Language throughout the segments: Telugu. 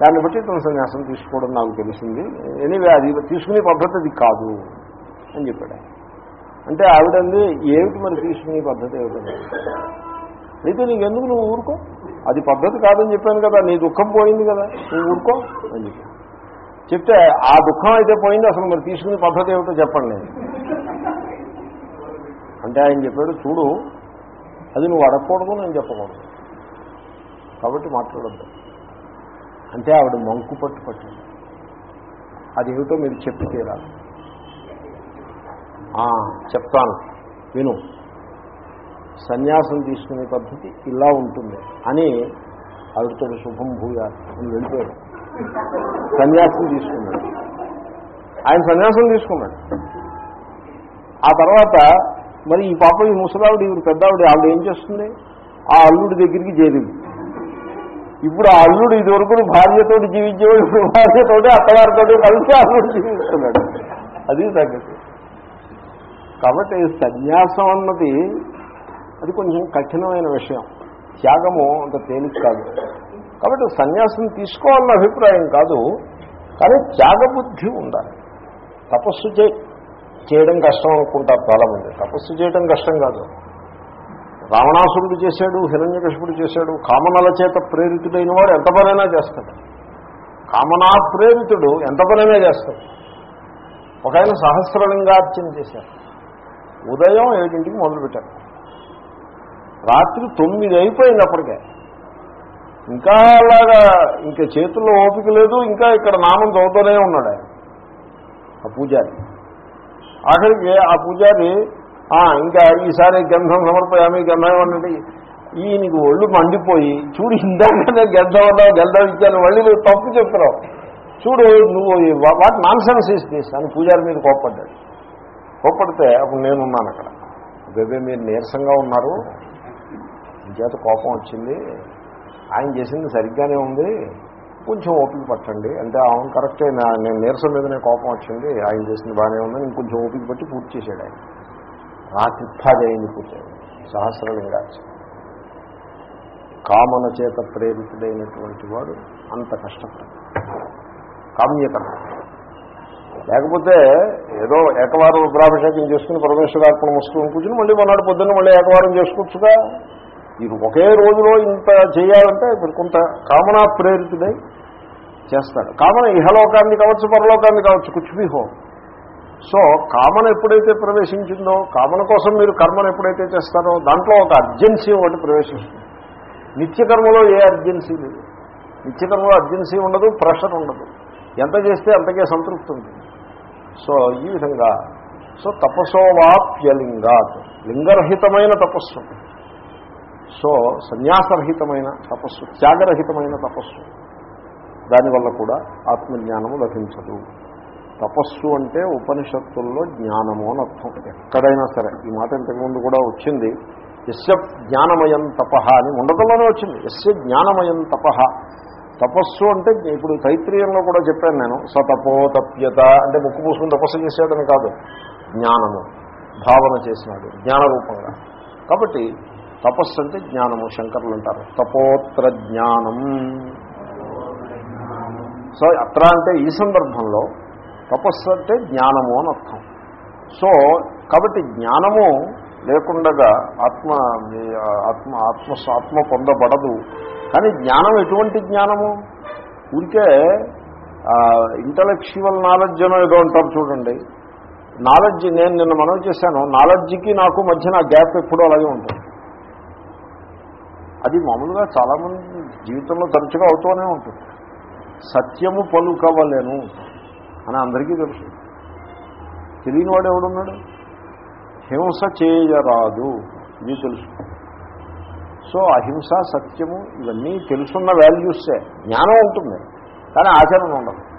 దాన్ని బట్టి తన సన్యాసం తీసుకోవడం నాకు తెలిసింది. ఎనీవే అది తీసుకునే పద్ధతి అది కాదు అని చెప్పాడు. అంటే ఆవిడంది ఏమిటి మరి తీసుకునే పద్ధతి ఏమిటండి అయితే నీకు ఎందుకు నువ్వు ఊరుకో? అది పద్ధతి కాదని చెప్పాను కదా నీ దుఃఖం పోయింది కదా నువ్వు ఊరుకో? అని చెప్పి చెప్తే ఆ దుఃఖం అయితే పోయింది అసలు మరి తీసుకునే పద్ధతి ఏమిటో చెప్పండి నేను. అంటే ఆయన చెప్పాడు చూడు అది నువ్వు అడగకూడదు నేను చెప్పకూడదు. కాబట్టి మాట్లాడద్దు. అంటే ఆవిడ మంకు పట్టు పట్టింది అదేమిటో మీరు చెప్పి తీరాలి. చెప్తాను. విను. సన్యాసం తీసుకునే పద్ధతి ఇలా ఉంటుంది అని ఆవిడతో శుభం భూయా అని వెళ్ళిపోయాడు. సన్యాసం తీసుకున్నాడు. ఆయన సన్యాసం తీసుకున్నాడు. ఆ తర్వాత మరి ఈ పాప ఈ ముసలావిడ ఇవి పెద్దావిడ ఆవిడ ఏం చేస్తుంది? ఆ అల్లుడి దగ్గరికి చేరింది. ఇప్పుడు ఆ అల్లుడు ఇదివరకు భార్యతో జీవించేవాడు ఇప్పుడు భార్యతోటి అత్తగారితోటి కలిసి అల్లుడు జీవిస్తున్నాడు. అది సంగతి. కాబట్టి సన్యాసం అన్నది అది కొంచెం కఠినమైన విషయం. త్యాగము అంత తేలిక కాదు. కాబట్టి సన్యాసం తీసుకోవాలన్న అభిప్రాయం కాదు కానీ త్యాగబుద్ధి ఉండాలి. తపస్సు చే చేయడం కష్టం అనుకుంటారు చాలామంది. తపస్సు చేయడం కష్టం కాదు. రావణాసురుడు చేశాడు హిరణ్యకశిపుడు చేశాడు కామనల చేత ప్రేరితుడైన వాడు ఎంత పనైనా చేస్తాడు. కామనా ప్రేరితుడు ఎంత పనైనా చేస్తాడు. ఒక ఆయన సహస్రలింగార్చన చేశారు ఉదయం ఏడింటికి మొదలుపెట్టారు రాత్రి తొమ్మిది అయిపోయింది అప్పటికే ఇంకా అలాగా ఇంకా చేతుల్లో ఓపిక లేదు ఇంకా ఇక్కడ నామం చదువుతూనే ఉన్నాడు ఆయన ఆ పూజారి. ఆఖరికి ఆ పూజారి ఇంకా ఈసారి గంధం సమర్పయామి గంధం ఇవ్వండి ఈయనకి ఒళ్ళు మండిపోయి చూడు ఇందాకనే గంధం ఉన్నావు గంధం ఇచ్చాను మళ్ళీ నువ్వు తప్పు చెప్తున్నావు చూడు నువ్వు what nonsense is this అని పూజారి మీద కోప్పడ్డాడు. కోప్పడితే అప్పుడు నేనున్నాను అక్కడ. బేబే మీరు నీరసంగా ఉన్నారు. చేత కోపం వచ్చింది. ఆయన చేసింది సరిగ్గానే ఉంది. కొంచెం ఓపిక పట్టండి. అంటే అవును కరెక్టే నేను నీరసం మీదనే కోపం వచ్చింది. ఆయన చేసింది బాగానే ఉంది ఇంకొంచెం ఓపిక పట్టి పూర్తి చేశాడు ఆయన. నా పది పుట్టాడు పూర్తయింది సహస్రలింగాచి కామన చేత ప్రేరితుడైనటువంటి వాడు అంత కష్టపడతాడు. కామ్యకర్మ. లేకపోతే ఏదో ఏకవారం రుద్రాభిషేకం చేసుకుని పరమేశ్వరార్పణ వస్తువుని కూర్చుని మళ్ళీ మొన్నటి పొద్దున్న మళ్ళీ ఏకవారం చేసుకోవచ్చుగా? ఇది ఒకే రోజులో ఇంత చేయాలంటే ఇప్పుడు కొంత కామనా ప్రేరితుడై చేస్తాడు కామన ఇహలోకాన్ని కావచ్చు పరలోకాన్ని కావచ్చు కుచ్చుబీ హోమ్. సో కామన ఎప్పుడైతే ప్రవేశించిందో కామన కోసం మీరు కర్మను ఎప్పుడైతే చేస్తారో దాంట్లో ఒక అర్జెన్సీ ఒకటి ప్రవేశిస్తుంది. నిత్యకర్మలో ఏ అర్జెన్సీ లేదు. నిత్యకర్మలో అర్జెన్సీ ఉండదు ప్రెషర్ ఉండదు. ఎంత చేస్తే అంతకే సంతృప్తి ఉంటుంది. సో ఈ విధంగా సో తపసోవాప్యలింగాత్ లింగరహితమైన తపస్సు. సో సన్యాసరహితమైన తపస్సు త్యాగరహితమైన తపస్సు. దానివల్ల కూడా ఆత్మజ్ఞానము లభించదు. తపస్సు అంటే ఉపనిషత్తుల్లో జ్ఞానము అని అర్థం. ఎక్కడైనా సరే ఈ మాట ఇంతకుముందు కూడా వచ్చింది. ఎస్య జ్ఞానమయం తపహ అని ఉండటంలోనే వచ్చింది. ఎస్య జ్ఞానమయం తపహ తపస్సు అంటే ఇప్పుడు తైత్రీయంలో కూడా చెప్పాను నేను. సతపో తప్యత అంటే ముక్కు పూసుకుని తపస్సు చేశాడని కాదు. జ్ఞానము భావన చేసినాడు జ్ఞానరూపంగా. కాబట్టి తపస్సు అంటే జ్ఞానము శంకరులు అంటారు. తపోత్ర జ్ఞానం. సో అత్ర అంటే ఈ సందర్భంలో తపస్సు అంటే జ్ఞానము అని అర్థం. సో కాబట్టి జ్ఞానము లేకుండగా ఆత్మ ఆత్మ ఆత్మ ఆత్మ పొందబడదు. కానీ జ్ఞానం ఎటువంటి జ్ఞానము? ఊరికే ఇంటలెక్చువల్ నాలెడ్జ్ అనో ఏదో అంటారు చూడండి. నాలెడ్జ్ నేను నిన్న మనం చేశాను. నాలెడ్జ్కి నాకు మధ్యన గ్యాప్ ఎప్పుడూ అలాగే ఉంటుంది. అది మామూలుగా చాలామంది జీవితంలో తరచుగా అవుతూనే ఉంటుంది. సత్యము పలుకవలేను. అని అందరికీ తెలుసు. తెలియని వాడు ఎవడున్నాడు? హింస చేయరాదు ఇది తెలుసు. సో అహింస సత్యము ఇవన్నీ తెలుసున్న వాల్యూసే. జ్ఞానం ఉంటుంది కానీ ఆచరణ ఉండదు.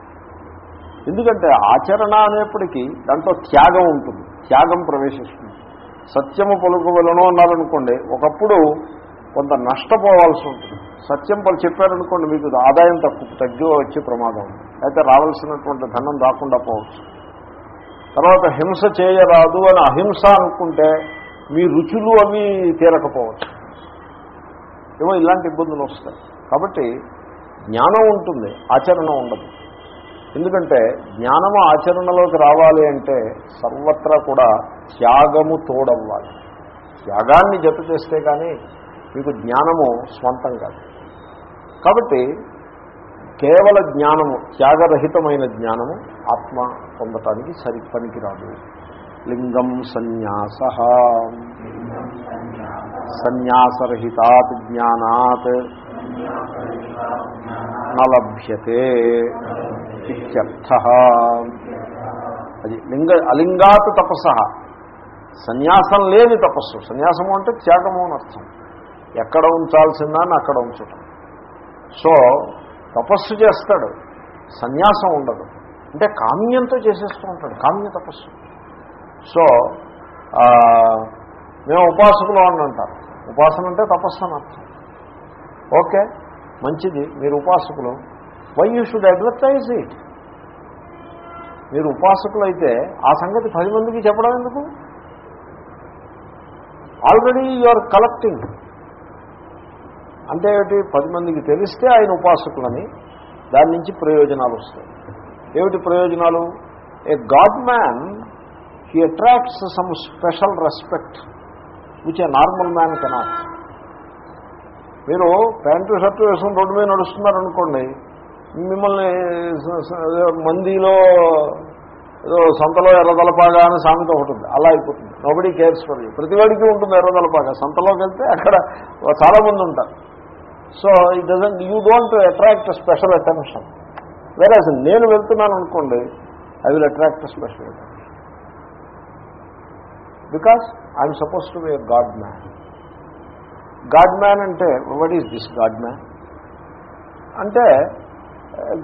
ఎందుకంటే ఆచరణ అనేప్పటికీ దాంట్లో త్యాగం ఉంటుంది త్యాగం ప్రవేశిస్తుంది. సత్యము పలుకువలను అన్నారనుకోండి ఒకప్పుడు కొంత నష్టపోవాల్సి ఉంటుంది. సత్యం పలు చెప్పారనుకోండి మీకు ఆదాయం తక్కువ తగ్గి వచ్చే ప్రమాదం. ఉంది అయితే రావాల్సినటువంటి ధనం రాకుండా పోవచ్చు. తర్వాత హింస చేయరాదు అని అహింస అనుకుంటే మీ రుచులు అవి తీరకపోవచ్చు. ఏమో ఇలాంటి ఇబ్బందులు వస్తాయి. కాబట్టి జ్ఞానం ఉంటుంది ఆచరణ ఉండదు. ఎందుకంటే జ్ఞానము ఆచరణలోకి రావాలి అంటే సర్వత్రా కూడా త్యాగము తోడవ్వాలి. త్యాగాన్ని జత చేస్తే కానీ మీకు జ్ఞానము స్వంతం కాదు. కాబట్టి కేవల జ్ఞానము త్యాగరహితమైన జ్ఞానము ఆత్మ పొందటానికి సరి పనికిరాదు. లింగం సన్యాస. సన్యాసరహితాత్ జ్ఞానాత్ నలభ్యతే ఇత్యర్థ. అది లింగ అలింగాత్ తపస్స. సన్యాసం లేని తపస్సు. సన్యాసము అంటే త్యాగము అని అర్థం. ఎక్కడ ఉంచాల్సిందాన్ని అక్కడ ఉంచటం. సో తపస్సు చేస్తాడు. సన్యాసం ఉండదు. అంటే కామ్యంతో చేసేస్తూ ఉంటాడు. కామ్య తపస్సు. సో మేము ఉపాసకులు అని అంటారు. ఉపాసన అంటే తపస్సు అని అర్థం. ఓకే మంచిది. మీరు ఉపాసకులు. Why you should advertise it మీరు ఉపాసకులు అయితే ఆ సంగతి పది మందికి చెప్పడం ఎందుకు? ఆల్రెడీ యు ఆర్ కలెక్టింగ్ అంటే ఏమిటి? పది మందికి తెలిస్తే ఆయన ఉపాసకులని దాని నుంచి ప్రయోజనాలు వస్తాయి. ఏమిటి ప్రయోజనాలు? A god man he attracts some special respect which a normal man cannot. మీరు ప్యాంటు షర్టు వేసుకుని రోడ్డు మీద నడుస్తున్నారనుకోండి మిమ్మల్ని మందిలో ఏదో సంతలో ఎర్రదలపాగా అని సామెత ఒకటి ఉంది. అలా అయిపోతుంది. నోబడి కేర్స్ ఫర్ యూ ప్రతివాడికి ఉంటుంది ఎర్రదలపాగా. సంతలోకి వెళ్తే అక్కడ చాలామంది ఉంటారు. So it doesn't you don't attract special attention వేరే నేను వెళ్తున్నాను అనుకోండి I will attract special attention because I'm suppose to be god man god man అంటే what is this god man అంటే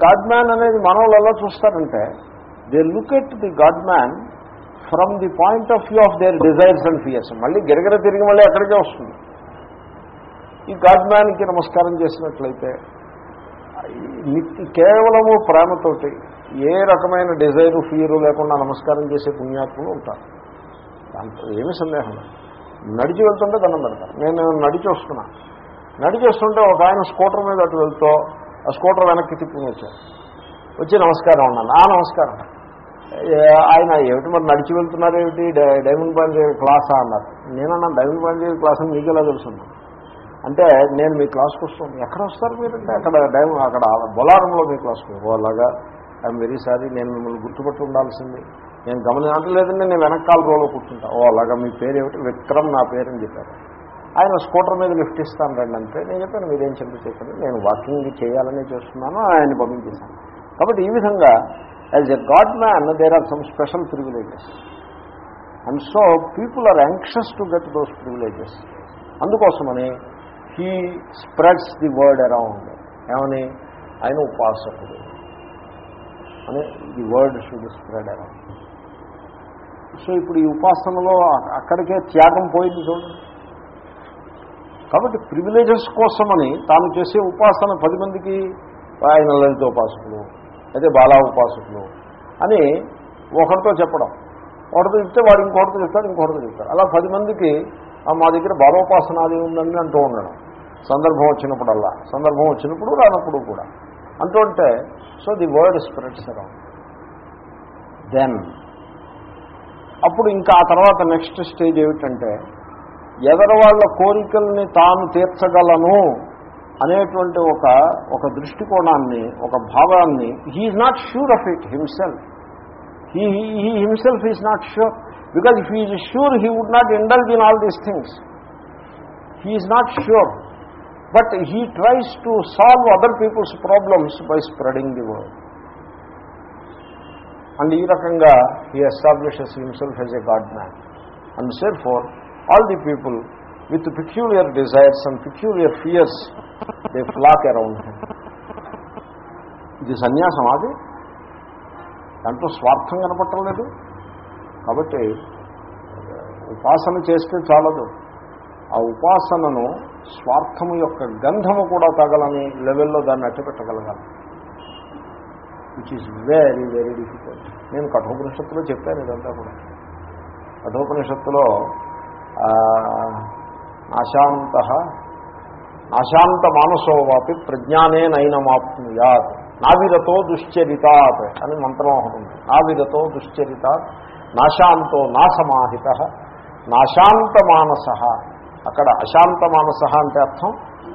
గాడ్ మ్యాన్ అనేది మనవులు ఎలా చూస్తారంటే they look at the god man from the point of view of their desires and fears మళ్ళీ గిరగిర తిరిగి మళ్ళీ అక్కడికే వస్తుంది. ఈ గాడ్ మ్యాన్కి నమస్కారం చేసినట్లయితే కేవలము ప్రేమతోటి ఏ రకమైన డిజైరు ఫియరు లేకుండా నమస్కారం చేసే పుణ్యాత్ములు ఉంటారు. దాంట్లో ఏమీ సందేహం లేదు. నడిచి వెళ్తుంటే దండం పెడతారు. నేను నడిచి వస్తున్నా. నడిచి వస్తుంటే ఒక ఆయన స్కూటర్ మీద అటు వెళ్తూ ఆ స్కూటర్ వెనక్కి తిప్పుకుని వచ్చారు వచ్చి నమస్కారం అన్నాను. ఆ నమస్కారం. ఆయన ఏమిటి మరి నడిచి వెళ్తున్నారు ఏమిటి? డై- డైమండ్ బాంజీ క్లాసా అన్నారు. నేనన్నా డైమండ్ బాంజీ క్లాస్ అని మీకు ఎలా తెలుసున్నాను అంటే నేను మీ క్లాస్కి వస్తాను ఎక్కడ వస్తారు మీరంటే అక్కడ డైమండ్ అక్కడ బొలారంలో మీ క్లాస్కి. ఓ అలాగా. ఐఎమ్ వెరీ సారీ నేను మిమ్మల్ని గుర్తుపట్టి ఉండాల్సింది. నేను గమనించలేదండి నేను వెనకాల రోలో కూర్చుంటా. ఓ అలాగా మీ పేరు ఏమిటి విక్రమ్ నా పేరని చెప్పారు. ఆయన స్కూటర్ మీద లిఫ్ట్ ఇస్తాను రండి అంటే నేను చెప్పాను మీరేం చింత చెప్పండి. నేను వాకింగ్ చేయాలని చేస్తున్నాను ఆయన పంపించేశాను. కాబట్టి ఈ విధంగా as a god man there are some special privileges. And so people are anxious to get those privileges. అందుకోసమని he spreads the word around ఏమని? ఆయన ఉపాసకుడు. అని the word should spread around so ఇప్పుడు ఈ ఉపాసనలో అక్కడికే త్యాగం పోయింది చూడండి కాబట్టి ప్రివిలేజెస్ కోసమని తాను చేసే ఉపాసన పది మందికి ఆయన లలిత ఉపాసకులు అయితే బాలా ఉపాసకులు అని ఒకరితో చెప్పడం. ఒకరితో చెప్తే వాడు ఇంకొకరితో చెప్తాడు ఇంకొకరితో చెప్తాడు. అలా పది మందికి మా దగ్గర బాలోపాసన అది ఉందని అంటూ ఉండడం. సందర్భం వచ్చినప్పుడల్లా. సందర్భం వచ్చినప్పుడు రానప్పుడు కూడా. అంటుంటే so the word spreads around. Then అప్పుడు ఇంకా ఆ తర్వాత నెక్స్ట్ స్టేజ్ ఏమిటంటే ఎదరు వాళ్ళ కోరికల్ని తాను తీర్చగలను అనేటువంటి ఒక ఒక దృష్టికోణాన్ని ఒక భావాన్ని he not sure of it himself he he himself is not sure because if is sure he would not indulge in all these things he is not sure but he tries to solve other people's problems by spreading the word and ఈ రకంగా he establishes himself as a god man and therefore all the people with peculiar desires and peculiar fears they flock around him ఇది సన్యాసం అది. దాంట్లో స్వార్థం కనపట్టలేదు కాబట్టి ఉపాసన చేస్తే చాలదు. ఆ ఉపాసనను స్వార్థము యొక్క గంధము కూడా తగలని లెవెల్లో దాన్ని అట్టపెట్టగలగాలి which is very very difficult నేను కఠోపనిషత్తులో చెప్పాను ఇదంతా కూడా. కఠోపనిషత్తులో నాశాంత నాశాంత మానసోవాపి ప్రజ్ఞానే ప్రజ్ఞానేనైనమాప్నుయాత్. నావిరతో దుశ్చరితాత్ అని మంత్రం ఒకటి ఉంది. నావిరతో దుశ్చరితాత్ నాశాంతో నాసమాహిత నాశాంత మానస అక్కడ అశాంత మానస అంటే అర్థం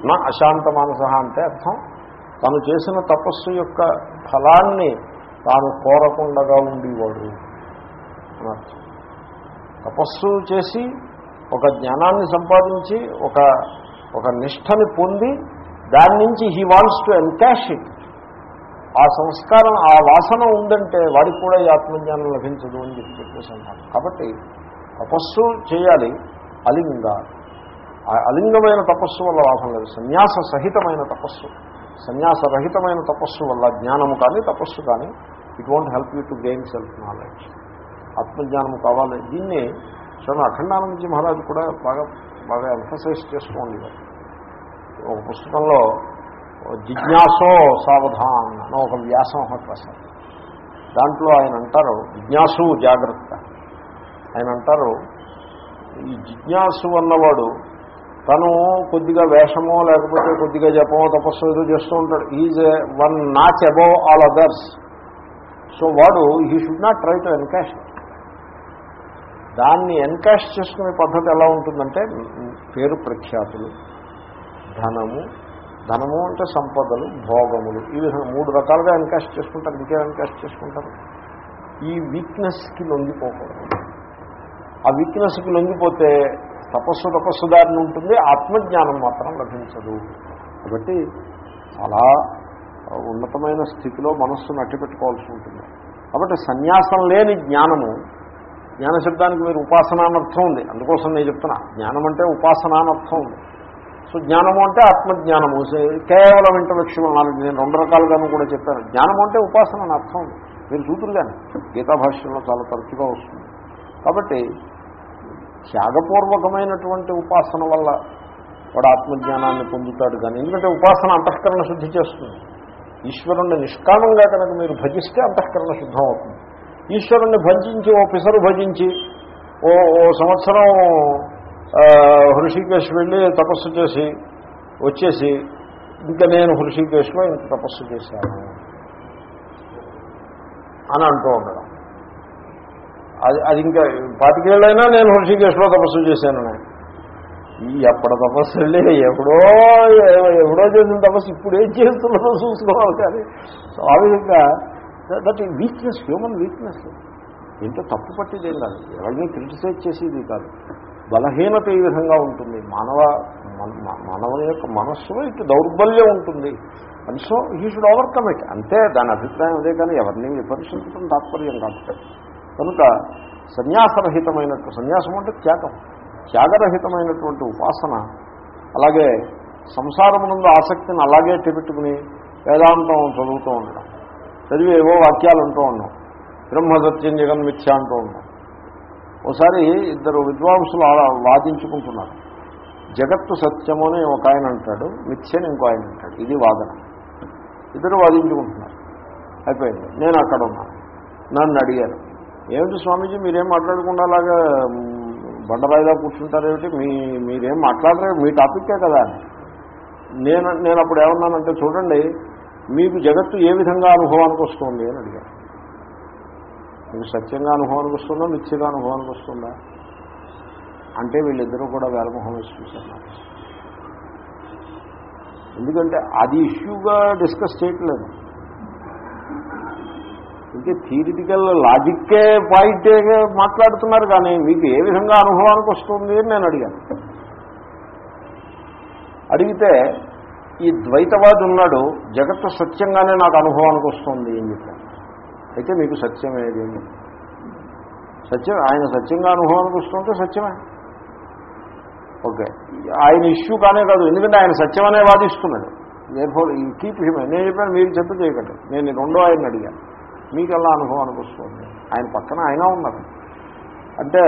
నా అశాంత మానస అంటే అర్థం. తను చేసిన తపస్సు యొక్క ఫలాన్ని తాను కోరకుండగా ఉండేవాడు అని అర్థం. తపస్సు చేసి ఒక జ్ఞానాన్ని సంపాదించి ఒక ఒక నిష్టని పొంది దాని నుంచి he wants to encash it. ఆ సంస్కారం ఆ వాసన ఉందంటే వాడికి కూడా ఈ ఆత్మజ్ఞానం లభించదు అని చెప్పి చెప్పేసి అంటారు. కాబట్టి తపస్సు చేయాలి అలింగాలు అలింగమైన తపస్సు వల్ల లాభం లేదు. సన్యాస సహితమైన తపస్సు. సన్యాసరహితమైన తపస్సు వల్ల జ్ఞానము కానీ తపస్సు కానీ it want help you to gain self knowledge ఆత్మజ్ఞానము కావాలి. దీన్ని స్వామి అఖండానందజీ మహారాజు కూడా బాగా బాగా ఎంఫసైజ్ చేస్తూ ఉండేవారు. ఒక పుస్తకంలో జిజ్ఞాసో సావధాన్ అని ఒక వ్యాసం ఒకటి రాశారు. దాంట్లో ఆయన అంటారు జిజ్ఞాసు జాగ్రత్త. ఆయన అంటారు ఈ జిజ్ఞాసు అన్నవాడు తను కొద్దిగా వేషమో లేకపోతే కొద్దిగా జపమో తపస్సు ఏదో చేస్తూ ఉంటాడు. Is one notch above all others so వాడు he should not try to encash దాన్ని ఎన్కాష్ చేసుకునే పద్ధతి ఎలా ఉంటుందంటే పేరు ప్రఖ్యాతులు ధనము ధనము అంటే సంపదలు భోగములు. ఈ విధంగా మూడు రకాలుగా ఎన్కాష్ చేసుకుంటారు. ఇంకే ఎన్కాష్ చేసుకుంటారు. ఈ వీక్నెస్కి లొంగిపోకూడదు. ఆ వీక్నెస్కి లొంగిపోతే తపస్సు తపస్సు దారిని ఉంటుంది ఆత్మజ్ఞానం మాత్రం లభించదు. కాబట్టి చాలా ఉన్నతమైన స్థితిలో మనస్సును అట్టిపెట్టుకోవాల్సి ఉంటుంది. కాబట్టి సన్యాసం లేని జ్ఞానము జ్ఞానశబ్దానికి మీరు ఉపాసనానర్థం ఉంది. అందుకోసం నేను చెప్తున్నా జ్ఞానం అంటే ఉపాసనానర్థం ఉంది. సో జ్ఞానము అంటే ఆత్మజ్ఞానము. కేవలం ఇంటలెక్చువల్ నాలెడ్జ్ నేను రెండు రకాలుగాను కూడా చెప్పాను. జ్ఞానము అంటే ఉపాసన అర్థం ఉంది. మీరు చూతురుగానే గీతా భాష్యంలో చాలా తరచుగా వస్తుంది. కాబట్టి త్యాగపూర్వకమైనటువంటి ఉపాసన వల్ల వాడు ఆత్మజ్ఞానాన్ని పొందుతాడు కానీ ఎందుకంటే ఉపాసన అంతఃకరణ శుద్ధి చేస్తుంది. ఈశ్వరుణ్ణి నిష్కామంగా కనుక మీరు భజిస్తే అంతఃకరణ శుద్ధం అవుతుంది ఈశ్వరుణ్ణి భజించి ఓ పిసరు భజించి ఓ ఓ సంవత్సరం హృషికేశ్ వెళ్ళి తపస్సు చేసి వచ్చేసి ఇంకా నేను హృషికేశ్లో ఇంత తపస్సు చేశాను అని అంటూ ఉండడం. అది అది ఇంకా పాతికేళ్ళైనా నేను హృషికేశ్లో తపస్సు చేశాను ఈ ఎప్పటి తపస్సు వెళ్ళి ఎప్పుడో ఎప్పుడో చేసిన తపస్సు ఇప్పుడు ఏం చేస్తున్నారో చూసుకోవాలి కానీ సో ఆ విధంగా దట్ ఈ వీక్నెస్ హ్యూమన్ వీక్నెస్ ఏంటో తప్పు పట్టేదేం కాదు. ఎవరిని క్రిటిసైజ్ చేసేది కాదు. బలహీనత ఈ విధంగా ఉంటుంది. మానవ మానవుని యొక్క మనస్సులో ఇటు దౌర్బల్యం ఉంటుంది. And so he should overcome it అంతే దాని అభిప్రాయం అదే కానీ ఎవరిని విమర్శించడం తాత్పర్యం కాదు. కనుక సన్యాసరహితమైనట్టు సన్యాసం అంటే త్యాగం త్యాగరహితమైనటువంటి ఉపాసన అలాగే సంసారమునందు ఆసక్తిని అలాగే తెపెట్టుకుని వేదాంతం చదువుతూ ఉండడం చదివి ఏవో వాక్యాలు అంటూ ఉన్నాం బ్రహ్మసత్యం జగన్మిథ్య అంటూ ఉన్నాం ఒకసారి ఇద్దరు విద్వాంసులు వాదించుకుంటున్నారు. జగత్తు సత్యము అని ఒక ఆయన అంటాడు మిథ్యని ఇంకో ఆయన అంటాడు ఇది వాదన. ఇద్దరు వాదించుకుంటున్నారు. అయిపోయింది. నేను అక్కడ ఉన్నాను. నన్ను అడిగాను ఏమిటి స్వామీజీ మీరేం మాట్లాడకుండా అలాగా బండరాయిలా కూర్చుంటారేమిటి? మీ మీరేం మాట్లాడరే మీ టాపిక్కే కదా. నేను నేను అప్పుడు ఏమన్నానంటే చూడండి మీకు జగత్తు ఏ విధంగా అనుభవానికి వస్తుంది అని అడిగాను. మీకు సత్యంగా అనుభవానికి వస్తుందా మిథ్యగా అనుభవానికి వస్తుందా? అంటే వీళ్ళిద్దరూ కూడా వేలమొహం వేసి చూశారు. ఎందుకంటే అది ఇష్యూగా డిస్కస్ చేయట్లేదు. ఇంకే థియరిటికల్ లాజిక్కే పాయింట్ మాట్లాడుతున్నారు కానీ మీకు ఏ విధంగా అనుభవానికి వస్తుంది అని నేను అడిగాను. అడిగితే ఈ ద్వైతవాది ఉన్నాడు జగత్తు సత్యంగానే నాకు అనుభవానికి వస్తుంది అని చెప్పాను అయితే మీకు సత్యం ఏది? సత్యం ఆయన సత్యంగా అనుభవానికి వస్తుంటే సత్యమే. ఓకే. ఆయన ఇష్యూ కానే కాదు ఎందుకంటే ఆయన సత్యం అనే వాదిస్తున్నాడు. దేర్ఫోర్ ఈ కీప్ హిమ్ నేను చెప్పాను మీరు చెప్పు చేయకండి. నేను రెండో ఆయన అడిగాను. మీకు ఎలా అనుభవానికి వస్తుంది ఆయన పక్కన ఆయన ఉన్నారు. అంటే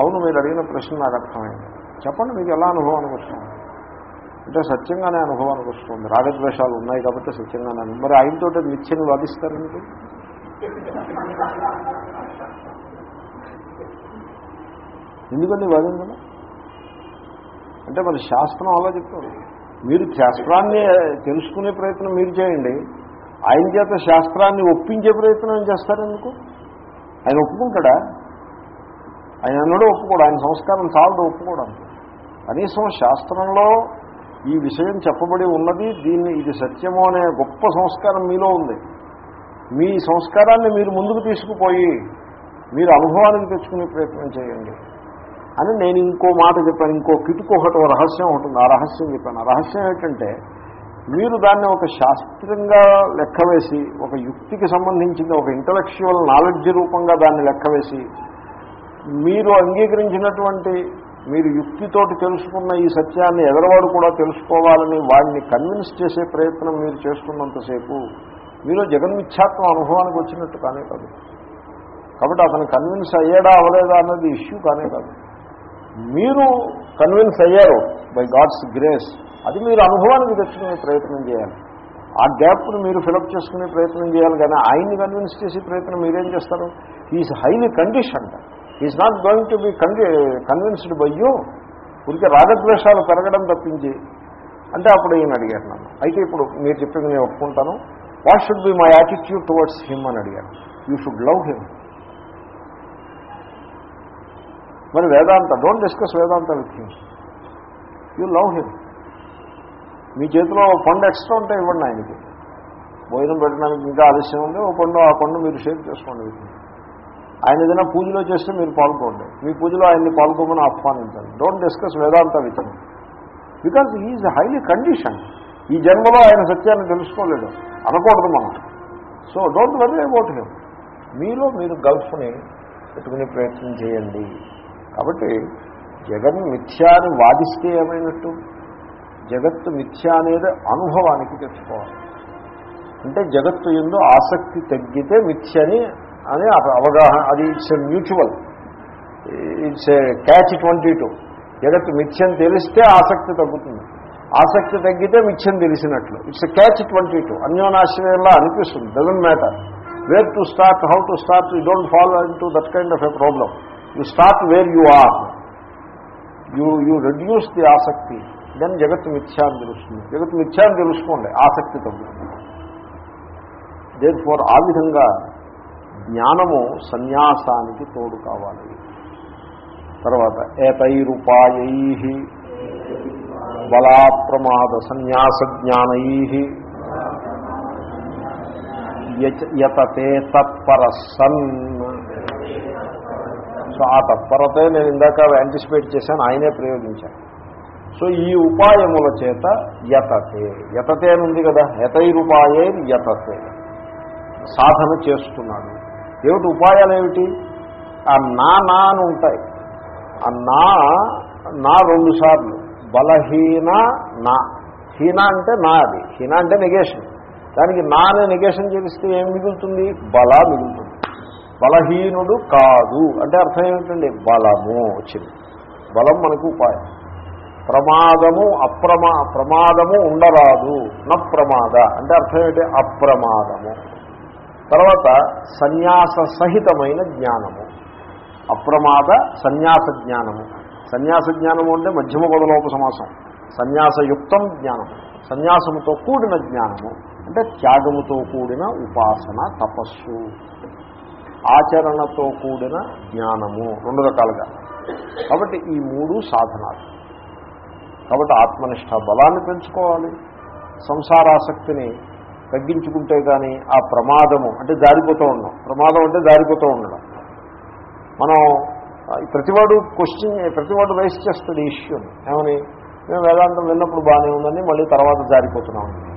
అవును మీరు అడిగిన ప్రశ్న నాకు అర్థమైంది. చెప్పండి మీకు ఎలా అనుభవానికి వస్తుంది అంటే సత్యంగానే అనుభవానికి వస్తుంది రాగద్వేషాలు ఉన్నాయి కాబట్టి సత్యంగానే మరి ఆయనతో నిత్యని వాదిస్తారండి ఎందుకండి వాదించడం? అంటే మరి శాస్త్రం అలా చెప్తుంది మీరు శాస్త్రాన్ని తెలుసుకునే ప్రయత్నం మీరు చేయండి. ఆయన చేత శాస్త్రాన్ని ఒప్పించే ప్రయత్నం ఏం చేస్తారు ఎందుకు ఆయన ఒప్పుకుంటాడా? ఆయన అన్నడూ ఒప్పుకోడు. ఆయన సంస్కారం చాలదు ఒప్పుకోవడం కనీసం శాస్త్రంలో ఈ విషయం చెప్పబడి ఉన్నది దీన్ని ఇది సత్యము అనే గొప్ప సంస్కారం మీలో ఉంది. మీ సంస్కారాన్ని మీరు ముందుకు తీసుకుపోయి మీరు అనుభవానికి తెచ్చుకునే ప్రయత్నం చేయండి. అని నేను ఇంకో మాట చెప్పాను ఇంకో కిటుకు ఒకటి రహస్యం ఉంటుంది ఆ రహస్యం చెప్పాను. ఆ రహస్యం ఏంటంటే మీరు దాన్ని ఒక శాస్త్రంగా లెక్కవేసి ఒక యుక్తికి సంబంధించిన ఒక ఇంటలెక్చువల్ నాలెడ్జ్ రూపంగా దాన్ని లెక్కవేసి మీరు అంగీకరించినటువంటి మీరు యుక్తితోటి తెలుసుకున్న ఈ సత్యాన్ని ఎదరవాడు కూడా తెలుసుకోవాలని వాడిని కన్విన్స్ చేసే ప్రయత్నం మీరు చేస్తున్నంతసేపు మీరు జగన్మిథ్యాత్మ అనుభవానికి వచ్చినట్టు కానే కాదు. కాబట్టి అతను కన్విన్స్ అయ్యాడా అవ్వలేదా అన్నది ఇష్యూ కానే కాదు. మీరు కన్విన్స్ అయ్యారు బై గాడ్స్ గ్రేస్ అది మీరు అనుభవానికి తెచ్చుకునే ప్రయత్నం చేయాలి. ఆ గ్యాప్ను మీరు ఫిలప్ చేసుకునే ప్రయత్నం చేయాలి కానీ ఆయన్ని కన్విన్స్ చేసే ప్రయత్నం మీరేం చేస్తారు? Is highly conditioned is not going to be convinced by you ఊరికే రాగద్వేషాలు పెరగడం తప్పించి. అంటే అప్పుడు ఈయన అడిగారు నన్ను. అయితే ఇప్పుడు మీరు చెప్పింది నేను ఒప్పుకుంటాను. What should be my attitude towards him అని అడిగారు. యూ షుడ్ లవ్ హిమ్ మరి Vedanta don't discuss Vedanta with him you love him మీ చేతిలో పండు ఎక్స్ట్రా ఉంటే ఇవ్వండి ఆయనకి. భోజనం పెట్టడానికి ఇంకా ఆలస్యం ఉంది ఓ పండు ఆ పండు మీరు షేర్ చేసుకోండి ఆయన ఏదైనా పూజలో చేస్తే మీరు పాల్గొండి. మీ పూజలో ఆయన్ని పాల్గొమని ఆహ్వానించండి. Don't discuss Vedanta with because is highly condition ఈ జన్మలో ఆయన సత్యాన్ని తెలుసుకోలేడు. అనకూడదు మనం. So don't worry about him మీలో మీరు గల్ఫ్ని పెట్టుకునే ప్రయత్నం చేయండి. కాబట్టి జగన్ మిథ్యాన్ని వాదిస్తే ఏమైనట్టు? జగత్తు మిథ్య అనేది అనుభవానికి తెచ్చుకోవాలి. అంటే జగత్తు ఎందు ఆసక్తి తగ్గితే మిథ్యని అని అవగాహన అది it's a mutual. It's a catch twenty two. జగత్తు మిథ్యం తెలిస్తే ఆసక్తి తగ్గుతుంది. ఆసక్తి తగ్గితే మిథ్యం తెలిసినట్లు. It's a catch twenty two. అన్యోనాశ్రయంలో అనిపిస్తుంది? Doesn't matter. Where to start how to start you don't follow in to that kind of a problem you start where you are you you reduce the ఆసక్తి. దెన్ జగత్ మిథ్యాన్ని తెలుస్తుంది. జగత్ మిథ్యాన్ని తెలుసుకోండి ఆసక్తి తగ్గుతుంది. దేర్ ఫోర్ ఆ విధంగా జ్ఞానము సన్యాసానికి తోడు కావాలి. తర్వాత ఏతైరుపాయై బలాప్రమాద సన్యాస జ్ఞానై యతతే తత్పర సన్ సో ఆ తత్పరతే నేను ఇందాక యాంటిసిపేట్ చేశాను ఆయనే ప్రయోగించాను సో ఈ ఉపాయముల చేత యతతే. యతతే అని ఉంది కదా. యతైరుపాయే యతతే. సాధన చేస్తున్నాడు. ఏమిటి ఉపాయాలు ఏమిటి ఆ నా నా అని ఉంటాయి. ఆ నా నా రెండు సార్లు. బలహీన నా. హీన అంటే నా అది. హీన అంటే నెగేషన్ దానికి నా అనే నెగేషన్ చేపిస్తే ఏం మిగులుతుంది? బల మిగులుతుంది. బలహీనుడు కాదు. అంటే అర్థం ఏమిటండి? బలము వచ్చింది. బలం మనకు ఉపాయం. ప్రమాదము అప్రమా ప్రమాదము ఉండరాదు. న ప్రమాద. అంటే అర్థం ఏంటి? అప్రమాదము. తర్వాత సన్యాస సహితమైన జ్ఞానము. అప్రమాద సన్యాస జ్ఞానము. సన్యాస జ్ఞానము అంటే మధ్యమ పదలోప సమాసం. సన్యాసయుక్తం జ్ఞానము. సన్యాసముతో కూడిన జ్ఞానము. అంటే త్యాగముతో కూడిన ఉపాసన తపస్సు. ఆచరణతో కూడిన జ్ఞానము. రెండు రకాలుగా. కాబట్టి ఈ మూడు సాధనాలు. కాబట్టి ఆత్మనిష్ట బలాన్ని పెంచుకోవాలి. సంసారాసక్తిని తగ్గించుకుంటే కానీ ఆ ప్రమాదము అంటే జారిపోతూ ఉండడం. ప్రమాదం అంటే జారిపోతూ ఉండడం. మనం ప్రతివాడు క్వశ్చన్ ప్రతివాడు రైస్ చేస్తాడు ఇష్యూని ఏమని? మేము వేదాంతం విన్నప్పుడు బాగానే ఉందని మళ్ళీ తర్వాత జారిపోతున్నామండి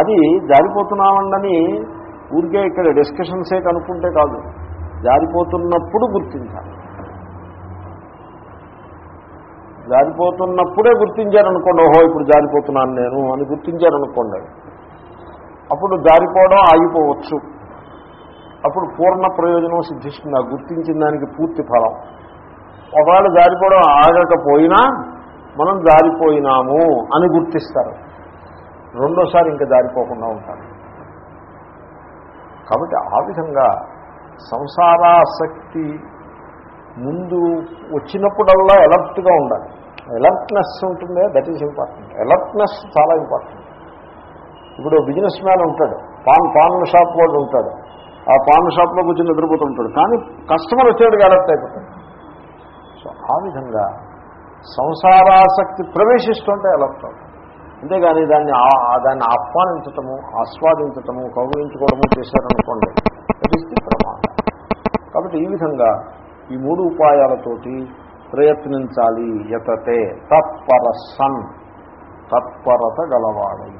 అది జారిపోతున్నామండని ఊరికే ఇక్కడ డిస్కషన్స్ ఏ కనుక్కుంటే కాదు. జారిపోతున్నప్పుడు గుర్తించాలి. జారిపోతున్నప్పుడే గుర్తించారనుకోండి ఓహో ఇప్పుడు జారిపోతున్నాను నేను అని గుర్తించారనుకోండి. అప్పుడు జారిపోవడం ఆగిపోవచ్చు. అప్పుడు పూర్ణ ప్రయోజనం సిద్ధిస్తుంది. ఆ గుర్తించిన దానికి పూర్తి ఫలం. ఒకవేళ జారిపోవడం ఆగకపోయినా మనం జారిపోయినాము అని గుర్తిస్తారు. రెండోసారి ఇంకా జారిపోకుండా ఉంటారు. కాబట్టి ఆ విధంగా సంసారాసక్తి ముందు వచ్చినప్పుడల్లా ఎలర్ట్గా ఉండాలి. ఎలర్ట్నెస్ ఉంటుందే? దట్ ఈజ్ ఇంపార్టెంట్ ఎలర్ట్నెస్ చాలా ఇంపార్టెంట్ ఇప్పుడు బిజినెస్ మ్యాన్ ఉంటాడు. పాన్ పాన్ షాప్ వాడు ఉంటాడు. ఆ పాన్ షాప్లో కూర్చొని నిద్రపోతుంటాడు. కానీ కస్టమర్ వచ్చేవాడికి అలర్ట్ అయిపోతాడు. సో ఆ విధంగా సంసారాసక్తి ప్రవేశిస్తుంటే అలర్ట్ అవుతాడు అంతేగాని దాన్ని ఆ- దాన్ని ఆహ్వానించటము ఆస్వాదించటము కౌగులించుకోవడము చేశారనుకోండి దట్ ఈస్ ది ప్రమాదం కాబట్టి ఈ విధంగా ఈ మూడు ఉపాయాలతోటి ప్రయత్నించాలి యతతే. తత్పర సన్ తత్పరత గలవాడై.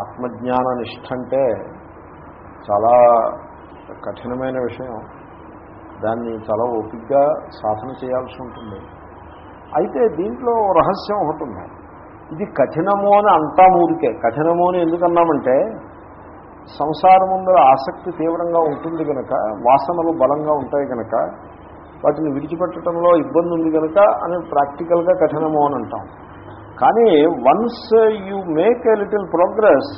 ఆత్మజ్ఞాన నిష్ఠ అంటే చాలా కఠినమైన విషయం. దాన్ని చాలా ఓపికగా సాధన చేయాల్సి ఉంటుంది. అయితే దీంట్లో రహస్యం ఒకటి ఉంది. ఇది కఠినము అని అంతా ఊరికే. కఠినము అని ఎందుకన్నామంటే సంసారం ముందర ఆసక్తి తీవ్రంగా ఉంటుంది కనుక వాసనలు బలంగా ఉంటాయి కనుక వాటిని విడిచిపెట్టడంలో ఇబ్బంది ఉంది కనుక అని ప్రాక్టికల్గా కఠినము అని అంటాం. కానీ once you make a little progress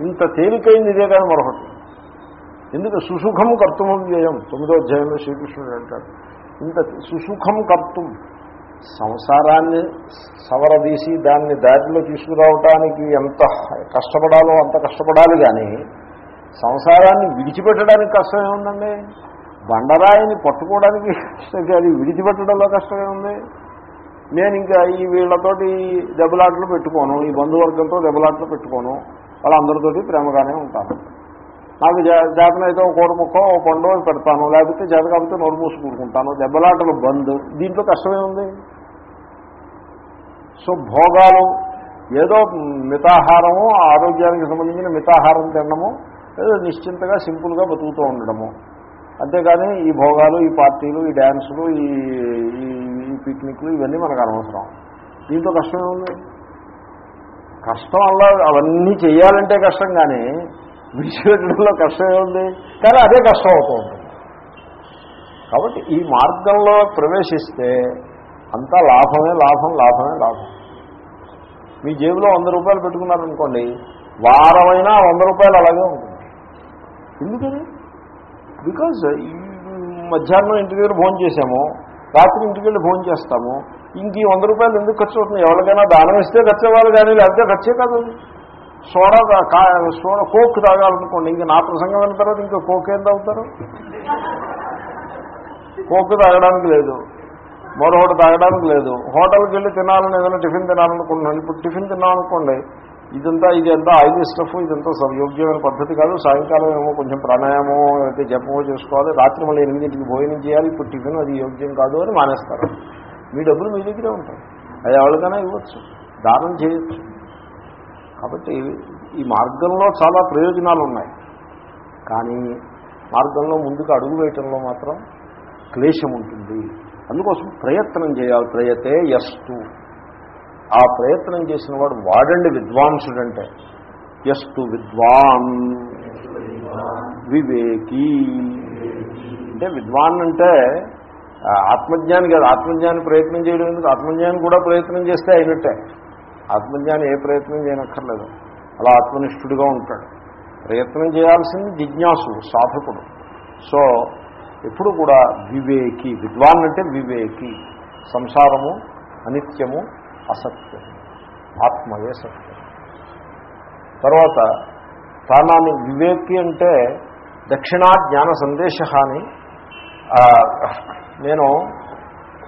ఇంత తేలికైంది ఇదే కానీ మరొకటి. ఎందుకు? సుసుఖం కర్తుము వ్యయం. తొమ్మిదో అధ్యాయంలో శ్రీకృష్ణుడు అంటాడు ఇంత సుసుఖం కర్తం. సంసారాన్ని సవరదీసి దాన్ని దారిలో తీసుకురావటానికి ఎంత కష్టపడాలో అంత కష్టపడాలి కానీ సంసారాన్ని విడిచిపెట్టడానికి కష్టమే ఉందండి బండరాయిని పట్టుకోవడానికి అది విడిచిపెట్టడంలో కష్టమే ఉంది. నేను ఇంకా ఈ వీళ్ళతోటి దెబ్బలాట్లు పెట్టుకోను ఈ బంధువర్గంతో దెబ్బలాట్లు పెట్టుకోను వాళ్ళందరితోటి ప్రేమగానే ఉంటాను. నాకు జాతనైతే ఒక కూర ముక్క ఓ పండు పెడతాను లేకపోతే చేత కాకపోతే నోరు మూసి దెబ్బలాటలు బంద్ దీంట్లో కష్టమే ఉంది. సో భోగాలు ఏదో మితాహారము ఆరోగ్యానికి సంబంధించిన మితాహారం తినడము ఏదో నిశ్చింతగా సింపుల్గా బతుకుతూ ఉండడము అంతేగాని ఈ భోగాలు ఈ పార్టీలు ఈ డ్యాన్సులు ఈ ఈ పిక్నిక్లు ఇవన్నీ మనకు అనవసరం. దీంతో కష్టమే ఉంది కష్టం అలా అవన్నీ చేయాలంటే కష్టం కానీ విడిచిపెట్టడంలో కష్టమే ఉంది కానీ అదే కష్టం అవుతూ ఉంటుంది. కాబట్టి ఈ మార్గంలో ప్రవేశిస్తే అంతా లాభమే లాభం లాభమే లాభం. మీ జేబులో వంద రూపాయలు పెట్టుకున్నారనుకోండి వారమైనా వంద రూపాయలు అలాగే ఉంటుంది. ఎందుకని? బికాజ్ uh, మధ్యాహ్నం ఇంటి దగ్గర భోజనం చేసాము రాత్రి ఇంటికి వెళ్ళి భోజనం చేస్తాము ఇంక ఈ వంద రూపాయలు ఎందుకు ఖర్చు అవుతుంది ఎవరికైనా దానం ఇస్తే ఖర్చు అవ్వాలి కానీ లేకపోతే ఖర్చే కాదు సోడా కా సోడా కోక్ తాగాలనుకోండి ఇంక నా ప్రసంగం అయిన తర్వాత ఇంకా కోక్ ఏం తాగుతారు? కోక్ తాగడానికి లేదు. మరొకటి తాగడానికి లేదు. హోటల్కి వెళ్ళి తినాలని ఏదైనా టిఫిన్ తినాలనుకుంటున్నాను. ఇప్పుడు టిఫిన్ తినాలనుకోండి ఇదంతా ఇదంతా ఆయిల్ స్టఫ్ ఇదంతా యోగ్యమైన పద్ధతి కాదు. సాయంకాలం ఏమో కొంచెం ప్రాణాయామం అయితే జపమో చేసుకోవాలి. రాత్రి మళ్ళీ ఎనిమిదింటికి భోజనం చేయాలి. ఇప్పుడు టిఫిన్ అది యోగ్యం కాదు అని మానేస్తారు. మీ డబ్బులు మీ దగ్గరే ఉంటాయి. అది ఎవరికైనా ఇవ్వచ్చు. దానం చేయొచ్చు. కాబట్టి ఈ మార్గంలో చాలా ప్రయోజనాలు ఉన్నాయి కానీ మార్గంలో ముందుకు అడుగు వేయటంలో మాత్రం క్లేశం ఉంటుంది. అందుకోసం ప్రయత్నం చేయాలి. ప్రయతే ఎస్టు ఆ ప్రయత్నం చేసిన వాడు వాడండి విద్వాంసుడంటే. ఎస్టు విద్వాన్. వివేకి. అంటే విద్వాన్ అంటే ఆత్మజ్ఞాని కాదు. ఆత్మజ్ఞాని ప్రయత్నం చేయడం ఎందుకు? ఆత్మజ్ఞాని కూడా ప్రయత్నం చేస్తే అయినట్టే. ఆత్మజ్ఞాని ఏ ప్రయత్నం చేయనక్కర్లేదు. అలా ఆత్మనిష్ఠుడిగా ఉంటాడు. ప్రయత్నం చేయాల్సింది జిజ్ఞాసుడు సాధకుడు. సో ఎప్పుడు కూడా వివేకి. విద్వాన్ అంటే వివేకి. సంసారము అనిత్యము అసత్యం. ఆత్మయే సత్యం. తర్వాత తానాన్ని వివేకి అంటే దక్షిణా జ్ఞాన సందేశ అని నేను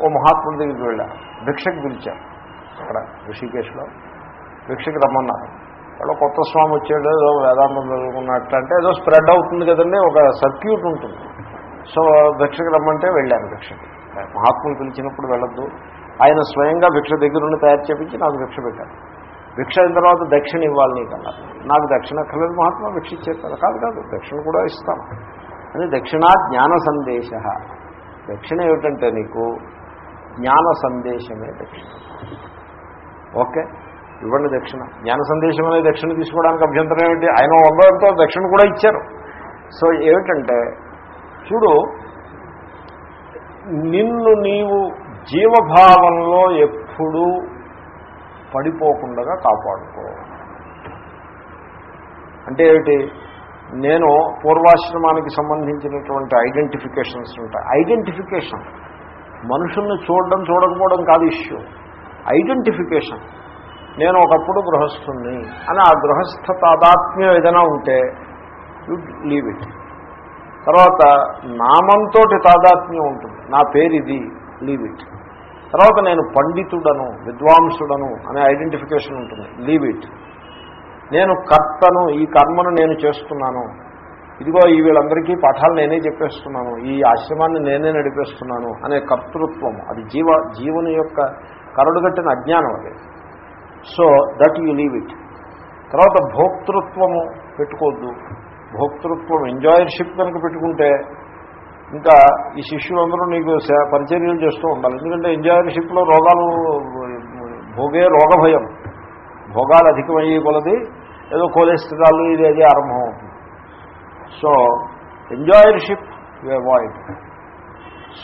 ఓ మహాత్ముడి దగ్గరికి వెళ్ళా. భిక్షకు పిలిచాను అక్కడ ఋషికేశ్లో. భిక్షకు రమ్మన్నారు. వాళ్ళు కొత్త స్వామి వచ్చాడు ఏదో వేదాంతం చదువుకున్నట్టు అంటే ఏదో స్ప్రెడ్ అవుతుంది కదండి ఒక సర్క్యూట్ ఉంటుంది. సో భిక్షకు రమ్మంటే వెళ్ళాను భిక్షకి. మహాత్ములు పిలిచినప్పుడు వెళ్ళొద్దు. ఆయన స్వయంగా భిక్ష దగ్గరుండి తయారు చేపించి నాకు భిక్ష పెట్టారు. భిక్ష అయిన తర్వాత దక్షిణ ఇవ్వాలి నీకు అన్నారు. నాకు దక్షిణ అక్కర్లేదు మహాత్మా భిక్ష ఇచ్చేస్తారు కాదు. కాదు దక్షిణ కూడా ఇస్తాను అని దక్షిణా జ్ఞాన సందేశ. దక్షిణ ఏమిటంటే నీకు జ్ఞాన సందేశమే దక్షిణ. ఓకే? ఇవ్వండి దక్షిణ. జ్ఞాన సందేశం అనే దక్షిణ తీసుకోవడానికి అభ్యంతరం ఏమిటి? ఆయన వందలతో దక్షిణ కూడా ఇచ్చారు. సో ఏమిటంటే చూడు నిన్ను నీవు జీవభావంలో ఎప్పుడూ పడిపోకుండా కాపాడుకో. అంటే ఏమిటి? నేను పూర్వాశ్రమానికి సంబంధించినటువంటి ఐడెంటిఫికేషన్స్ ఉంటాయి. ఐడెంటిఫికేషన్. మనుషుల్ని చూడడం చూడకపోవడం కాదు ఇష్యూ. ఐడెంటిఫికేషన్. నేను ఒకప్పుడు గృహస్థుణ్ణి అని ఆ గృహస్థ తాదాత్మ్యం ఏదైనా ఉంటే యు లీవ్ ఇట్ తర్వాత నామంతో తాదాత్మ్యం ఉంటుంది. నా పేరు ఇది లీవ్ ఇట్ తర్వాత నేను పండితుడను విద్వాంసుడను అనే ఐడెంటిఫికేషన్ ఉంటుంది. లీవ్ ఇట్ నేను కర్తను ఈ కర్మను నేను చేస్తున్నాను. ఇదిగో ఈ వీళ్ళందరికీ పాఠాలు నేనే చెప్పేస్తున్నాను. ఈ ఆశ్రమాన్ని నేనే నడిపేస్తున్నాను అనే కర్తృత్వం. అది జీవ జీవుని యొక్క కరడుగట్టిన అజ్ఞానం అది. So that you leave it తర్వాత భోక్తృత్వము పెట్టుకోవద్దు. భోక్తృత్వం ఎంజాయర్షిప్ కనుక పెట్టుకుంటే ఇంకా ఈ శిష్యులందరూ నీకు పరిచర్యలు చేస్తూ ఉండాలి. ఎందుకంటే ఎంజాయర్షిప్లో రోగాలు భోగే రోగభయం. భోగాలు అధికమయ్యే కొలది ఏదో కొలెస్ట్రాల్ ఇది అది ఆరంభం అవుతుంది so enjoyership you avoid.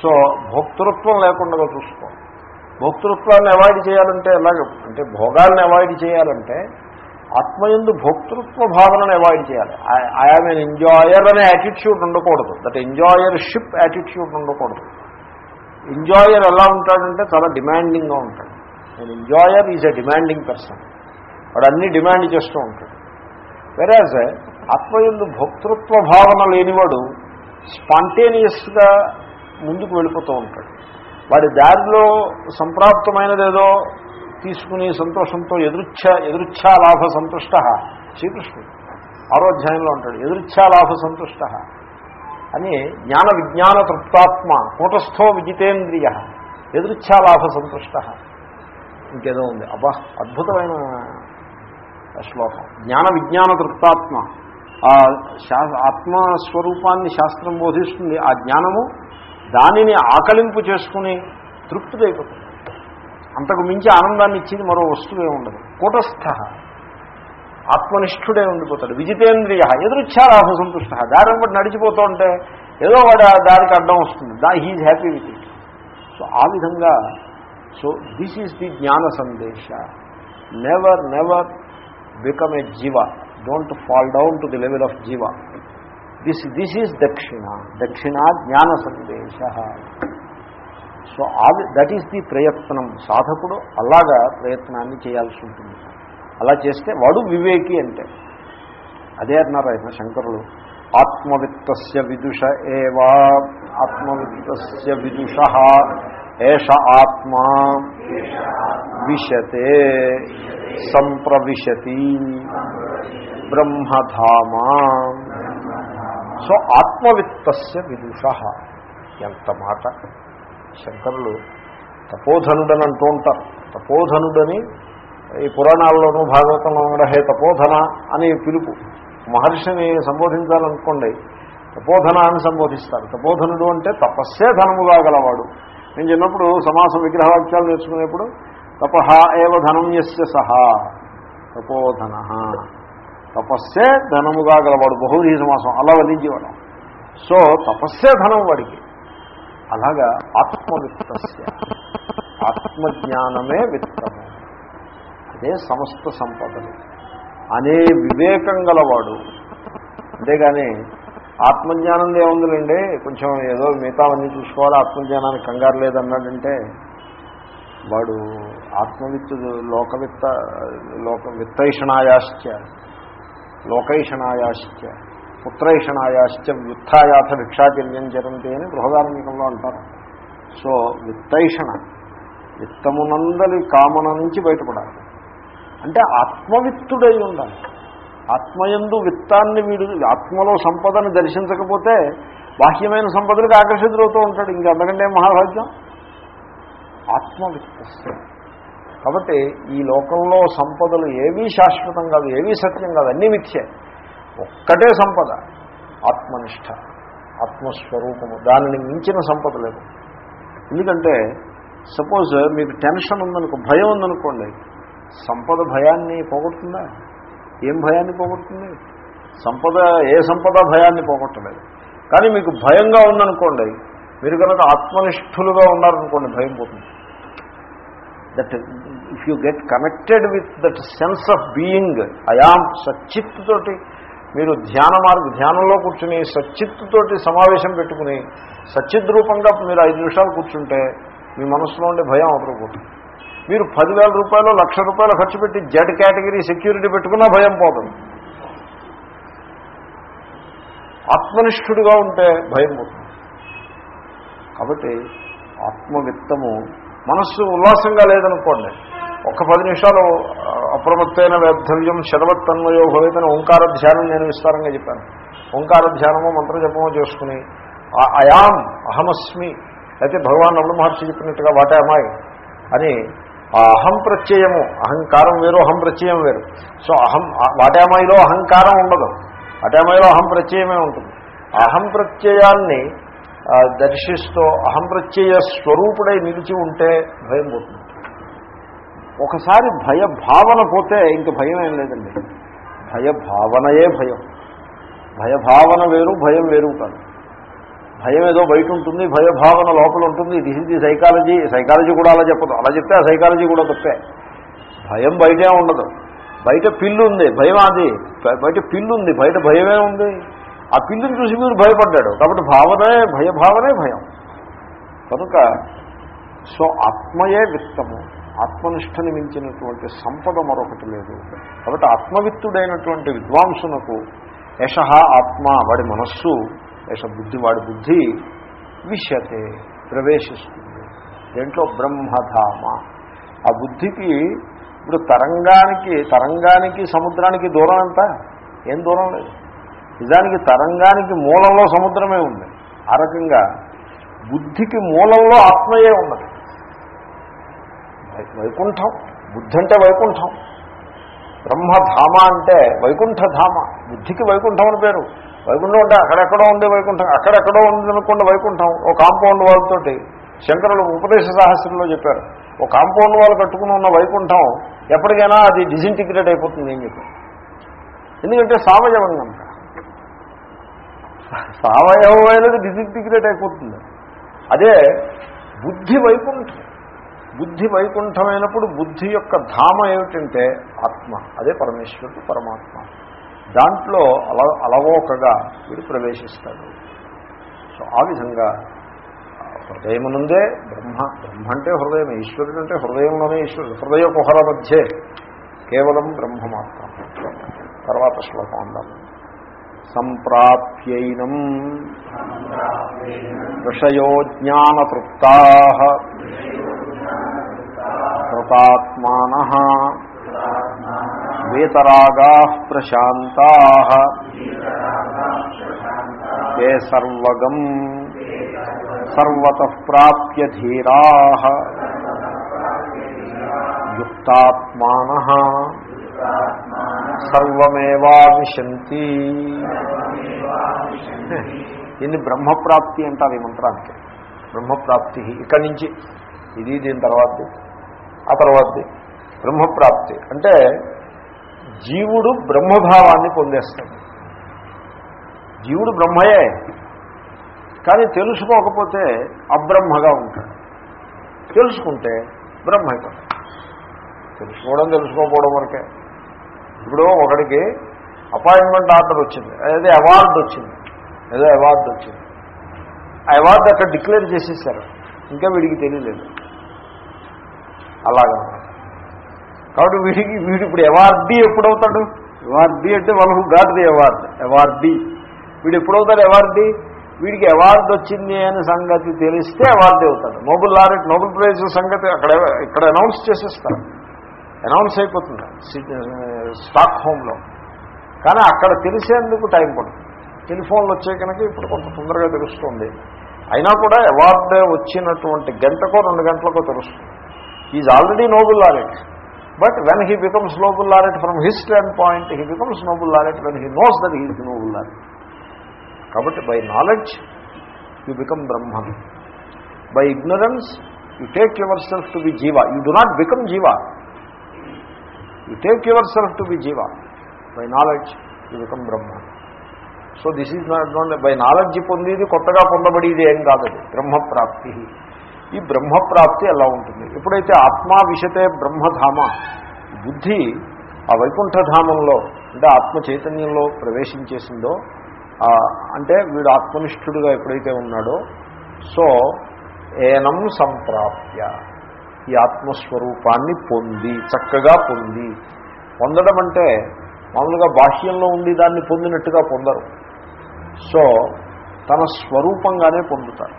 So భోక్తృత్వం లేకుండా చూసుకో. భోక్తృత్వాన్ని అవాయిడ్ చేయాలంటే ఎలాగ? అంటే భోగాల్ని అవాయిడ్ చేయాలంటే ఆత్మయందు భోక్తృత్వ భావనను అవాయిడ్ చేయాలి. ఐఆమ్ ఎన్ ఎంజాయర్ అనే యాటిట్యూడ్ ఉండకూడదు. దట్ ఎంజాయర్షిప్ యాటిట్యూడ్ ఉండకూడదు. ఎంజాయర్ ఎలా ఉంటాడంటే చాలా డిమాండింగ్గా ఉంటాడు. నేను enjoyer is a demanding person వాడు అన్నీ డిమాండ్ చేస్తూ ఉంటాడు. వెరాజ్ ఆత్మయందు భోక్తృత్వ భావన లేనివాడు స్పాంటేనియస్గా ముందుకు వెళ్ళిపోతూ ఉంటాడు. వాడి దారిలో సంప్రాప్తమైనదేదో తీసుకుని సంతోషంతో ఎదురుచ్ఛ ఎదురుచ్ఛా లాభ సంతుష్ట. శ్రీకృష్ణుడు ఆరో అధ్యాయంలో ఉంటాడు. ఎదురుచ్ఛా లాభ సంతుష్ట అని జ్ఞాన విజ్ఞాన తృప్తాత్మ కూటస్థో విజితేంద్రియ ఎదురుచ్ఛా లాభ సంతుష్ట. ఇంకేదో ఉంది. అబ్బా అద్భుతమైన శ్లోకం. జ్ఞాన విజ్ఞాన తృప్తాత్మ. ఆ శా ఆత్మస్వరూపాన్ని శాస్త్రం బోధిస్తుంది. ఆ జ్ఞానము దానిని ఆకలింపు చేసుకుని తృప్తిదైపోతుంది. అంతకు మించి ఆనందాన్ని ఇచ్చింది మరో వస్తువే ఉండదు. కూటస్థ. ఆత్మనిష్ఠుడే ఉండిపోతాడు. విజితేంద్రియ ఎదురుచ్చారాహ సంతుష్ట. దారిని బట్టి నడిచిపోతూ ఉంటే ఏదో వాడు ఆ దారికి అడ్డం వస్తుంది. That he's happy with it so ఆ విధంగా సో దిస్ ఈజ్ ది జ్ఞాన సందేశ. Never never become a jiva don't fall down to the level of jiva this this is దక్షిణ దక్షిణ జ్ఞాన సందేశ. సో దట్ ఈస్ ది ప్రయత్నం. సాధకుడు అలాగా ప్రయత్నాన్ని చేయాల్సి ఉంటుంది. అలా చేస్తే వాడు వివేకి అంటే. అదే అన్నారు ఆయన శంకరులు. ఆత్మవిత్తస్య విదుష ఏవా? ఆత్మవిత్తస్య విదుష ఏష ఆత్మా విశతే సంప్రవిశతి బ్రహ్మధామా. సో ఆత్మవిత్తస్య విదుష. ఎంత మాట. శంకరులు తపోధనుడని అంటూ ఉంటారు. తపోధనుడని ఈ పురాణాల్లోనూ భాగవతంలో కూడా హే తపోధన అని పిలుపు. మహర్షిని సంబోధించాలనుకోండి తపోధన అని సంబోధిస్తారు. తపోధనుడు అంటే తపస్సే ధనముగా గలవాడు. నేను చిన్నప్పుడు సమాసం విగ్రహవాక్యాలు నేర్చుకునేప్పుడు తపహ ఏవ ధనం యస్య సహా తపోధన. తపస్సే ధనముగా గలవాడు బహుదీ సమాసం అలా వదిలించేవాడు. సో తపస్సే ధనం వాడికి. అలాగా ఆత్మవిత్తస్య. ఆత్మజ్ఞానమే విత్తము. అదే సమస్త సంపదలు. అనే వివేకం గలవాడు. అంతేగాని ఆత్మజ్ఞానం ఏముందిలేండి కొంచెం ఏదో మిగతావన్నీ చూసుకోవాలి ఆత్మజ్ఞానానికి కంగారు లేదన్నాడంటే వాడు ఆత్మవిత్తు లోకవిత్త లోక విత్తైషణాయాశ్చ లోకైషణాయాశ్చ. పుత్రైషణాయాశ్చ వ్యుత్థాయాథ భిక్షాచర్యం జరంతి అని బృహదార్మికంలో అంటారు. సో విత్తైషణ విత్తమునందలి కామన నుంచి బయటపడాలి. అంటే ఆత్మవిత్తుడై ఉండాలి. ఆత్మయందు విత్తాన్ని వీడు ఆత్మలో సంపదను దర్శించకపోతే బాహ్యమైన సంపదలకు ఆకర్షితులవుతూ ఉంటాడు. ఇంకా అంతకంటే మహాభాగ్యం? ఆత్మవిత్త కాబట్టి ఈ లోకంలో సంపదలు ఏవీ శాశ్వతం కాదు ఏవీ సత్యం కాదు అన్నీ మిథ్యాయి ఒక్కటే సంపద ఆత్మనిష్ట ఆత్మస్వరూపము. దానిని మించిన సంపద లేదు. ఎందుకంటే సపోజ్ మీకు టెన్షన్ ఉందనుకో భయం ఉందనుకోండి సంపద భయాన్ని పోగొడుతుందా? ఏం భయాన్ని పోగొడుతుంది? సంపద ఏ సంపద భయాన్ని పోగొట్టలేదు. కానీ మీకు భయంగా ఉందనుకోండి మీరు కనుక ఆత్మనిష్ఠులుగా ఉన్నారనుకోండి భయం పోతుంది. That if you get connected with that sense of being I am సచ్చిత్ తోటి మీరు ధ్యాన మార్గ ధ్యానంలో కూర్చుని సచ్చిత్తుతోటి సమావేశం పెట్టుకుని సచ్చిద్ రూపంగా మీరు ఐదు నిమిషాలు కూర్చుంటే మీ మనసులో ఉండే భయం అవతలపోతుంది మీరు పదివేల రూపాయలు లక్ష రూపాయలు ఖర్చు పెట్టి జెడ్ కేటగిరీ సెక్యూరిటీ పెట్టుకున్నా భయం పోతుంది. ఆత్మనిష్ఠుడిగా ఉంటే భయం పోతుంది. కాబట్టి ఆత్మవిత్తము మనస్సు ఉల్లాసంగా లేదనుకోండి ఒక్క పది నిమిషాలు ఆ, అప్రమత్తైన వ్యర్థవ్యం శరవత్తన్వయో భవేతన ఓంకార ధ్యానం నేను విస్తారంగా చెప్పాను. ఓంకార ధ్యానమో మంత్రజపమో చేసుకుని అయాం అహమస్మి అయితే భగవాన్ రమణ మహర్షి చెప్పినట్టుగా వాటే అని ఆ అహం ప్రత్యయము అహంకారం వేరు అహం ప్రత్యయం వేరు. సో అహం వాటామాయిలో అహంకారం ఉండదు. వాటామాయిలో అహం ప్రత్యయమే ఉంటుంది. అహం ప్రత్యయాన్ని దర్శిస్తూ అహం ప్రత్యయ స్వరూపుడై నిలిచి ఉంటే భయం పోతుంది. ఒకసారి భయ భావన పోతే ఇంక భయం ఏం లేదండి. భయభావనయే భయం. భయభావన వేరు భయం వేరు కాదు. భయం ఏదో బయట ఉంటుంది భయభావన లోపల ఉంటుంది. This is the psychology psychology కూడా అలా చెప్పదు. అలా చెప్తే ఆ సైకాలజీ కూడా తప్పే. భయం బయటే ఉండదు. బయట పిల్లు ఉంది. భయం అది. బయట పిల్లు ఉంది. బయట భయమే ఉంది. ఆ పిల్లుని చూసి మీరు భయపడ్డాడు. కాబట్టి భావనే భయభావనే భయం. కనుక సో ఆత్మయే విత్తము. ఆత్మనిష్టని మించినటువంటి సంపద మరొకటి లేదు. కాబట్టి ఆత్మవిత్తుడైనటువంటి విద్వాంసునకు యశ ఆత్మ వాడి మనస్సు యశ బుద్ధి వాడి బుద్ధి విషయతే ప్రవేశిస్తుంది. దేంట్లో బ్రహ్మధామ. ఆ బుద్ధికి ఇప్పుడు తరంగానికి తరంగానికి సముద్రానికి దూరం ఎంత? ఏం దూరం లేదు. నిజానికి తరంగానికి మూలంలో సముద్రమే ఉంది. ఆ రకంగా బుద్ధికి మూలంలో ఆత్మయే ఉన్నది. వైకుంఠం బుద్ధి అంటే వైకుంఠం బ్రహ్మధామ అంటే వైకుంఠధామ బుద్ధికి వైకుంఠం అని పేరు. వైకుంఠం అంటే అక్కడెక్కడో ఉండే వైకుంఠం. అక్కడెక్కడో ఉంది అనుకున్న వైకుంఠం. ఓ కాంపౌండ్ వాళ్ళతోటి శంకరులు ఉపదేశ సాహస్యంలో చెప్పారు. ఓ కాంపౌండ్ వాళ్ళు కట్టుకుని ఉన్న వైకుంఠం ఎప్పటికైనా అది డిజింటిగ్రేట్ అయిపోతుంది అని చెప్పారు? ఎందుకంటే సావయవం కనుక సావయవమైనది డిజింటిగ్రేట్ అయిపోతుంది. అదే బుద్ధి వైకుంఠం. బుద్ధి వైకుంఠమైనప్పుడు బుద్ధి యొక్క ధామ ఏమిటంటే ఆత్మ. అదే పరమేశ్వరుడు పరమాత్మ. దాంట్లో అల అలవోకగా వీడు ప్రవేశిస్తాడు. సో ఆ విధంగా హృదయమునందే బ్రహ్మ. బ్రహ్మ అంటే హృదయం ఈశ్వరుడు అంటే హృదయంలోనే ఈశ్వరుడు. హృదయ కుహర మధ్యే కేవలం బ్రహ్మ మాత్రం. తర్వాత శ్లోకం అందాం. సంప్రాప్యైనం విషయో జ్ఞానతృప్తా. కృతాత్మాన వేతరాగా ప్రశాంతా ఏ సర్వగం సర్వత ప్రాప్య ధీరా యుక్తాత్మాన సర్వమేవాశంతి దీన్ని బ్రహ్మప్రాప్తి అంటారు ఈ మంత్రానికి. బ్రహ్మప్రాప్తి. ఇక్కడి నుంచి. ఇది దీని తర్వాత. ఆ తర్వాతది. బ్రహ్మప్రాప్తి. అంటే జీవుడు బ్రహ్మభావాన్ని పొందేస్తాడు. జీవుడు బ్రహ్మయే. కానీ తెలుసుకోకపోతే అబ్రహ్మగా ఉంటాడు. తెలుసుకుంటే బ్రహ్మ అయిపోతాడు తెలుసుకోవడం తెలుసుకోకపోవడం వరకే. ఇప్పుడు ఒకడికి అపాయింట్మెంట్ ఆర్డర్ వచ్చింది. అదే అవార్డు వచ్చింది. ఏదో అవార్డు వచ్చింది. ఆ అవార్డు అక్కడ డిక్లేర్ చేసేసారు. ఇంకా వీడికి తెలియలేదు. అలాగా. కాబట్టి వీడికి వీడు ఇప్పుడు అవార్డీ ఎప్పుడవుతాడు? అవార్డీ అంటే one who got the award awardee. వీడు ఎప్పుడవుతాడు అవార్డీ? వీడికి అవార్డు వచ్చింది అనే సంగతి తెలిస్తే అవార్డు అవుతాడు. నోబెల్ లారెట్ నోబెల్ ప్రైజ్ సంగతి అక్కడ ఇక్కడ అనౌన్స్ చేసేస్తారు. అనౌన్స్ అయిపోతుంది. స్టాక్ హోమ్లో కానీ అక్కడ తెలిసేందుకు టైం పడుతుంది. టెలిఫోన్లు వచ్చే కనుక ఇప్పుడు కొంత తొందరగా తెలుస్తుంది. అయినా కూడా అవార్డు వచ్చినటువంటి గంటకో రెండు గంటలకో తెలుస్తుంది. Is already Nobel laureate but when he becomes Nobel laureate from his standpoint he becomes Nobel laureate when he knows that he Nobel laureate కాబట్టి by knowledge you become Brahman by ignorance you take yourself to be jiva you do not become jiva you take yourself to be jiva by knowledge you become Brahma so this is not by knowledge పొందేది కొత్తగా పొందబడేది ఏం కాదు బ్రహ్మప్రాప్తి ఈ బ్రహ్మప్రాప్తి ఎలా ఉంటుంది? ఎప్పుడైతే ఆత్మా విషతే బ్రహ్మధామ బుద్ధి ఆ వైకుంఠధామంలో అంటే ఆత్మ చైతన్యంలో ప్రవేశించేసిందో అంటే వీడు ఆత్మనిష్ఠుడుగా ఎప్పుడైతే ఉన్నాడో సో ఏనం సంప్రాప్య ఈ ఆత్మస్వరూపాన్ని పొంది చక్కగా పొంది. పొందడం అంటే మామూలుగా బాహ్యంలో ఉండి దాన్ని పొందినట్టుగా పొందరు. సో తన స్వరూపంగానే పొందుతారు.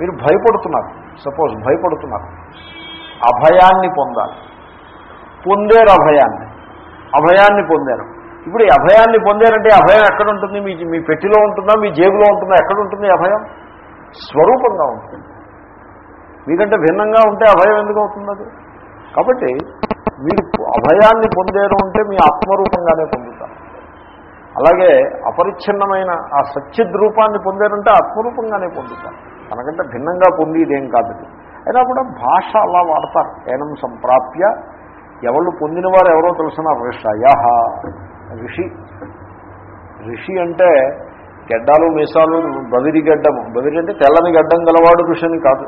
మీరు భయపడుతున్నారు. సపోజ్ భయపడుతున్నారు. అభయాన్ని పొందాలి. పొందారు అభయాన్ని. అభయాన్ని పొందారు. ఇప్పుడు ఈ అభయాన్ని పొందారంటే అభయం ఎక్కడ ఉంటుంది మీ మీ పెట్టిలో ఉంటుందా? మీ జేబులో ఉంటుందా? ఎక్కడ ఉంటుంది అభయం? స్వరూపంగా ఉంటుంది. మీకంటే భిన్నంగా ఉంటే అభయం ఎందుకు అవుతుంది అది? కాబట్టి మీరు అభయాన్ని పొందారు అంటే మీ ఆత్మరూపంగానే పొందుతారు. అలాగే అపరిచ్ఛిన్నమైన ఆ సత్యద్రూపాన్ని పొందారంటే ఆత్మరూపంగానే పొందుతారు. తనకంటే భిన్నంగా పొందేదేం కాదు. అయినా కూడా భాష అలా వాడతారు. ఏనం సంప్రాప్య ఎవరు పొందిన వారు ఎవరో తెలిసిన ఋషయ ఋషి. ఋషి అంటే గెడ్డాలు మీసాలు బవిరి గడ్డము బవిరి అంటే తెల్లని గడ్డం గలవాడు ఋషిని కాదు.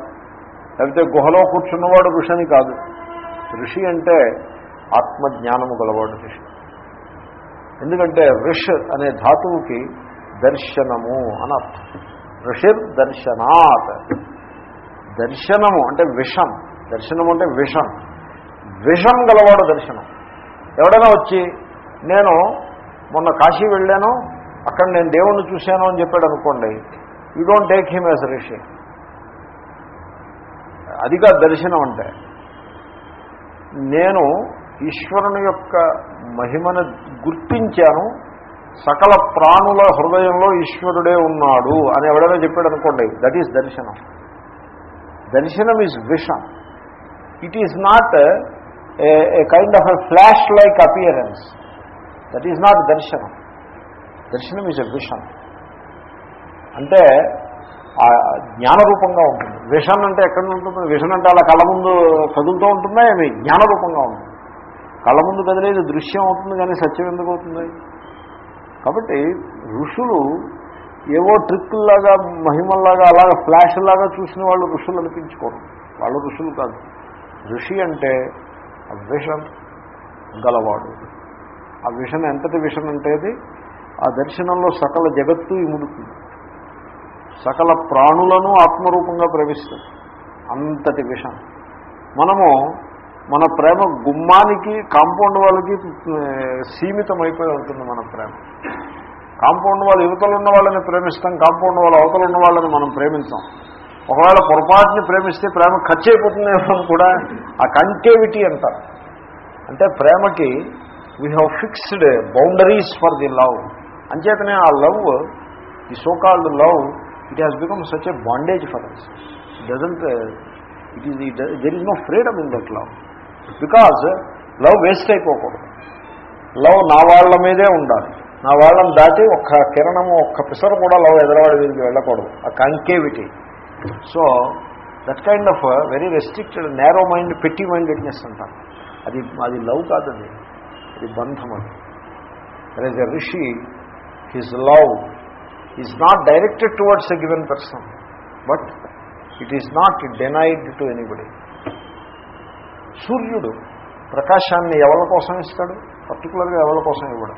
లేకపోతే గుహలో కూర్చున్నవాడు ఋషిని కాదు. ఋషి అంటే ఆత్మజ్ఞానము గలవాడు ఋషి. ఎందుకంటే ఋష్ అనే ధాతువుకి దర్శనము అని అర్థం. ఋషిర్ దర్శనాత్ దర్శనము అంటే విషం. దర్శనం అంటే విషం. విషం గలవాడు దర్శనం. ఎవడైనా వచ్చి నేను మొన్న కాశీ వెళ్ళాను అక్కడ నేను దేవుణ్ణి చూశాను అని చెప్పాడు అనుకోండి you don't take him as rishi. అదిగా దర్శనం అంటే. నేను ఈశ్వరుని యొక్క మహిమను గుర్తించాను సకల ప్రాణుల హృదయంలో ఈశ్వరుడే ఉన్నాడు అని ఎవడైనా చెప్పాడు అనుకోండి దట్ ఈస్ దర్శనం. దర్శనం is vision it is not a kind of a flash like appearance that is not దర్శనం. దర్శనం ఈజ్ ఎ విషన్ అంటే జ్ఞానరూపంగా ఉంటుంది. విషన్ అంటే ఎక్కడ ఉంటుంది? విషన్ అంటే అలా కళ్ళ ముందు కదులుతూ ఉంటుందా ఏమి? జ్ఞానరూపంగా ఉంటుంది. కళ్ళ ముందు కదిలేదు దృశ్యం అవుతుంది కానీ సత్యం ఎందుకు అవుతుంది? కాబట్టి ఋషులు ఏవో ట్రిక్కుల్లాగా మహిమల్లాగా అలాగా ఫ్లాష్లాగా చూసిన వాళ్ళు ఋషులు అనిపించుకోరు. వాళ్ళు ఋషులు కాదు. ఋషి అంటే ఆ విషన్ గలవాడు. ఆ విషన్ ఎంతటి విషన్ అంటే అది? ఆ దర్శనంలో సకల జగత్తు ఇముడుతుంది. సకల ప్రాణులను ఆత్మరూపంగా ప్రవేశిస్తుంది. అంతటి విషం. మనము మన ప్రేమ గుమ్మానికి కాంపౌండ్ వాళ్ళకి సీమితం అయిపోయి ఉంటుంది మన ప్రేమ. కాంపౌండ్ వాళ్ళు యువతలు ఉన్న వాళ్ళని ప్రేమిస్తాం కాంపౌండ్ వాళ్ళు అవతలు ఉన్న వాళ్ళని మనం ప్రేమించాం. ఒకవేళ పొరపాటుని ప్రేమిస్తే ప్రేమ ఖర్చు అయిపోతుందేమో కూడా ఆ కంకేవిటీ అంటారు. అంటే ప్రేమకి we have fixed boundaries for the love అంచేతనే ఆ love the so called love it has become such a bondage for us doesn't it is there is no freedom in that love because love waste అయిపోకూడదు. Love నా వాళ్ళ మీదే ఉండాలి. నా వాళ్ళని దాటి ఒక్క కిరణము ఒక్క పిసరు కూడా లవ్ ఎదరవాడి మీదకి వెళ్ళకూడదు. ఆ concavity. So that kind of very restricted narrow mind పెట్టి మైండెడ్నెస్ అంటారు. అది అది లవ్ కాదు అది. అది బంధం అది. There is a rishi his love is not directed towards a given person but it is not denied to anybody సూర్యుడు ప్రకాశాన్ని ఎవరి కోసం ఇస్తాడు? పర్టికులర్గా ఎవరి కోసం ఇవ్వడం?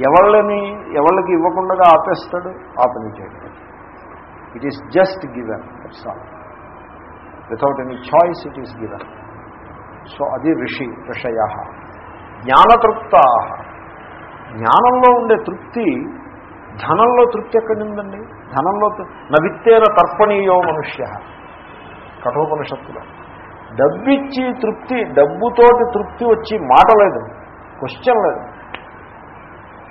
ఎవళ్ళని ఎవళ్ళకి ఇవ్వకుండా ఆపేస్తాడు? ఆపని చేయడం. It is just given that's all without any choice it is given so అది ఋషి ఋషయ జ్ఞానతృప్త జ్ఞానంలో ఉండే తృప్తి ధనంలో తృప్తి ఎక్కడుందండి? ధనంలో నవిత్తేన తర్పణీయో మనుష్య. కఠోపనిషత్తులో. డబ్బిచ్చి తృప్తి డబ్బుతోటి తృప్తి వచ్చి మాట లేదు క్వశ్చన్ లేదు.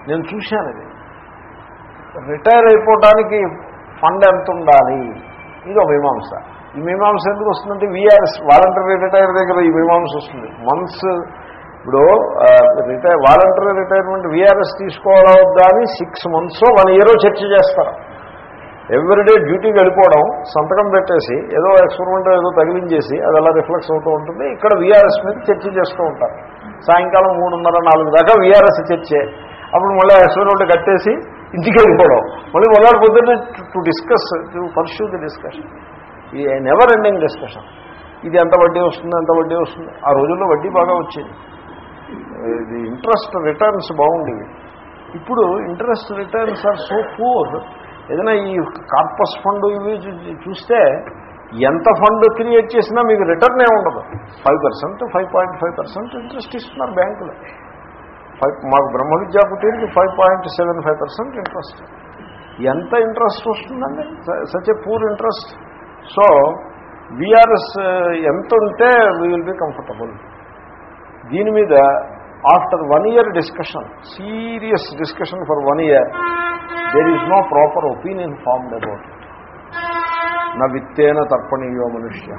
నేను చూశాను ఇది. రిటైర్ అయిపోవడానికి ఫండ్ ఎంత ఉండాలి? ఇది ఒక మీమాంస. ఈ మీమాంస ఎందుకు వస్తుందంటే వీఆర్ఎస్ వాలంటరీ రిటైర్ దగ్గర ఈ మీమాంస వస్తుంది. మంత్స్ ఇప్పుడు రిటైర్ వాలంటరీ రిటైర్మెంట్ వీఆర్ఎస్ తీసుకోవాలా వద్దా అని సిక్స్ మంత్స్ వన్ ఇయర్ చర్చ చేస్తారు. ఎవ్రీడే డ్యూటీకి వెళ్ళిపోవడం సంతకం పెట్టేసి ఏదో ఎక్స్పెరిమెంట్ ఏదో తగిలించేసి అది అలా రిఫ్లెక్స్ అవుతూ ఉంటుంది. ఇక్కడ వీఆర్ఎస్ మీద చర్చ చేస్తూ ఉంటారు. సాయంకాలం మూడున్నర నాలుగు దాకా వీఆర్ఎస్ చర్చే. అప్పుడు మళ్ళీ ఎక్స్పెరిమెంట్ కట్టేసి ఇంటికి వెళ్ళిపోవడం. మళ్ళీ మొదలు పొద్దున్నే to discuss to pursue the discussion ఈ నెవర్ ఎండింగ్ డిస్కషన్ ఇది ఎంత వడ్డీ వస్తుంది ఎంత వడ్డీ వస్తుంది? ఆ రోజుల్లో వడ్డీ బాగా వచ్చింది. ఇది ఇంట్రెస్ట్ రిటర్న్స్ బాగుండేవి. ఇప్పుడు interest returns are so poor ఏదైనా ఈ కార్పస్ ఫండ్ ఇవి చూస్తే ఎంత ఫండ్ క్రియేట్ చేసినా మీకు రిటర్న్ ఏ ఉండదు. Five percent five point five percent interest ఇస్తున్నారు బ్యాంకులో. ఫైవ్ మాకు బ్రహ్మ విద్యా పుట్టినకి five point seven five percent interest. ఎంత ఇంట్రెస్ట్ వస్తుందండి? Such a poor interest. So VRS ఎంత ఉంటే వీ విల్ బీ కంఫర్టబుల్ దీని మీద after one year discussion serious discussion for one year there is no proper opinion formed about it నా విత్తేన తర్పణీయో మనుష్య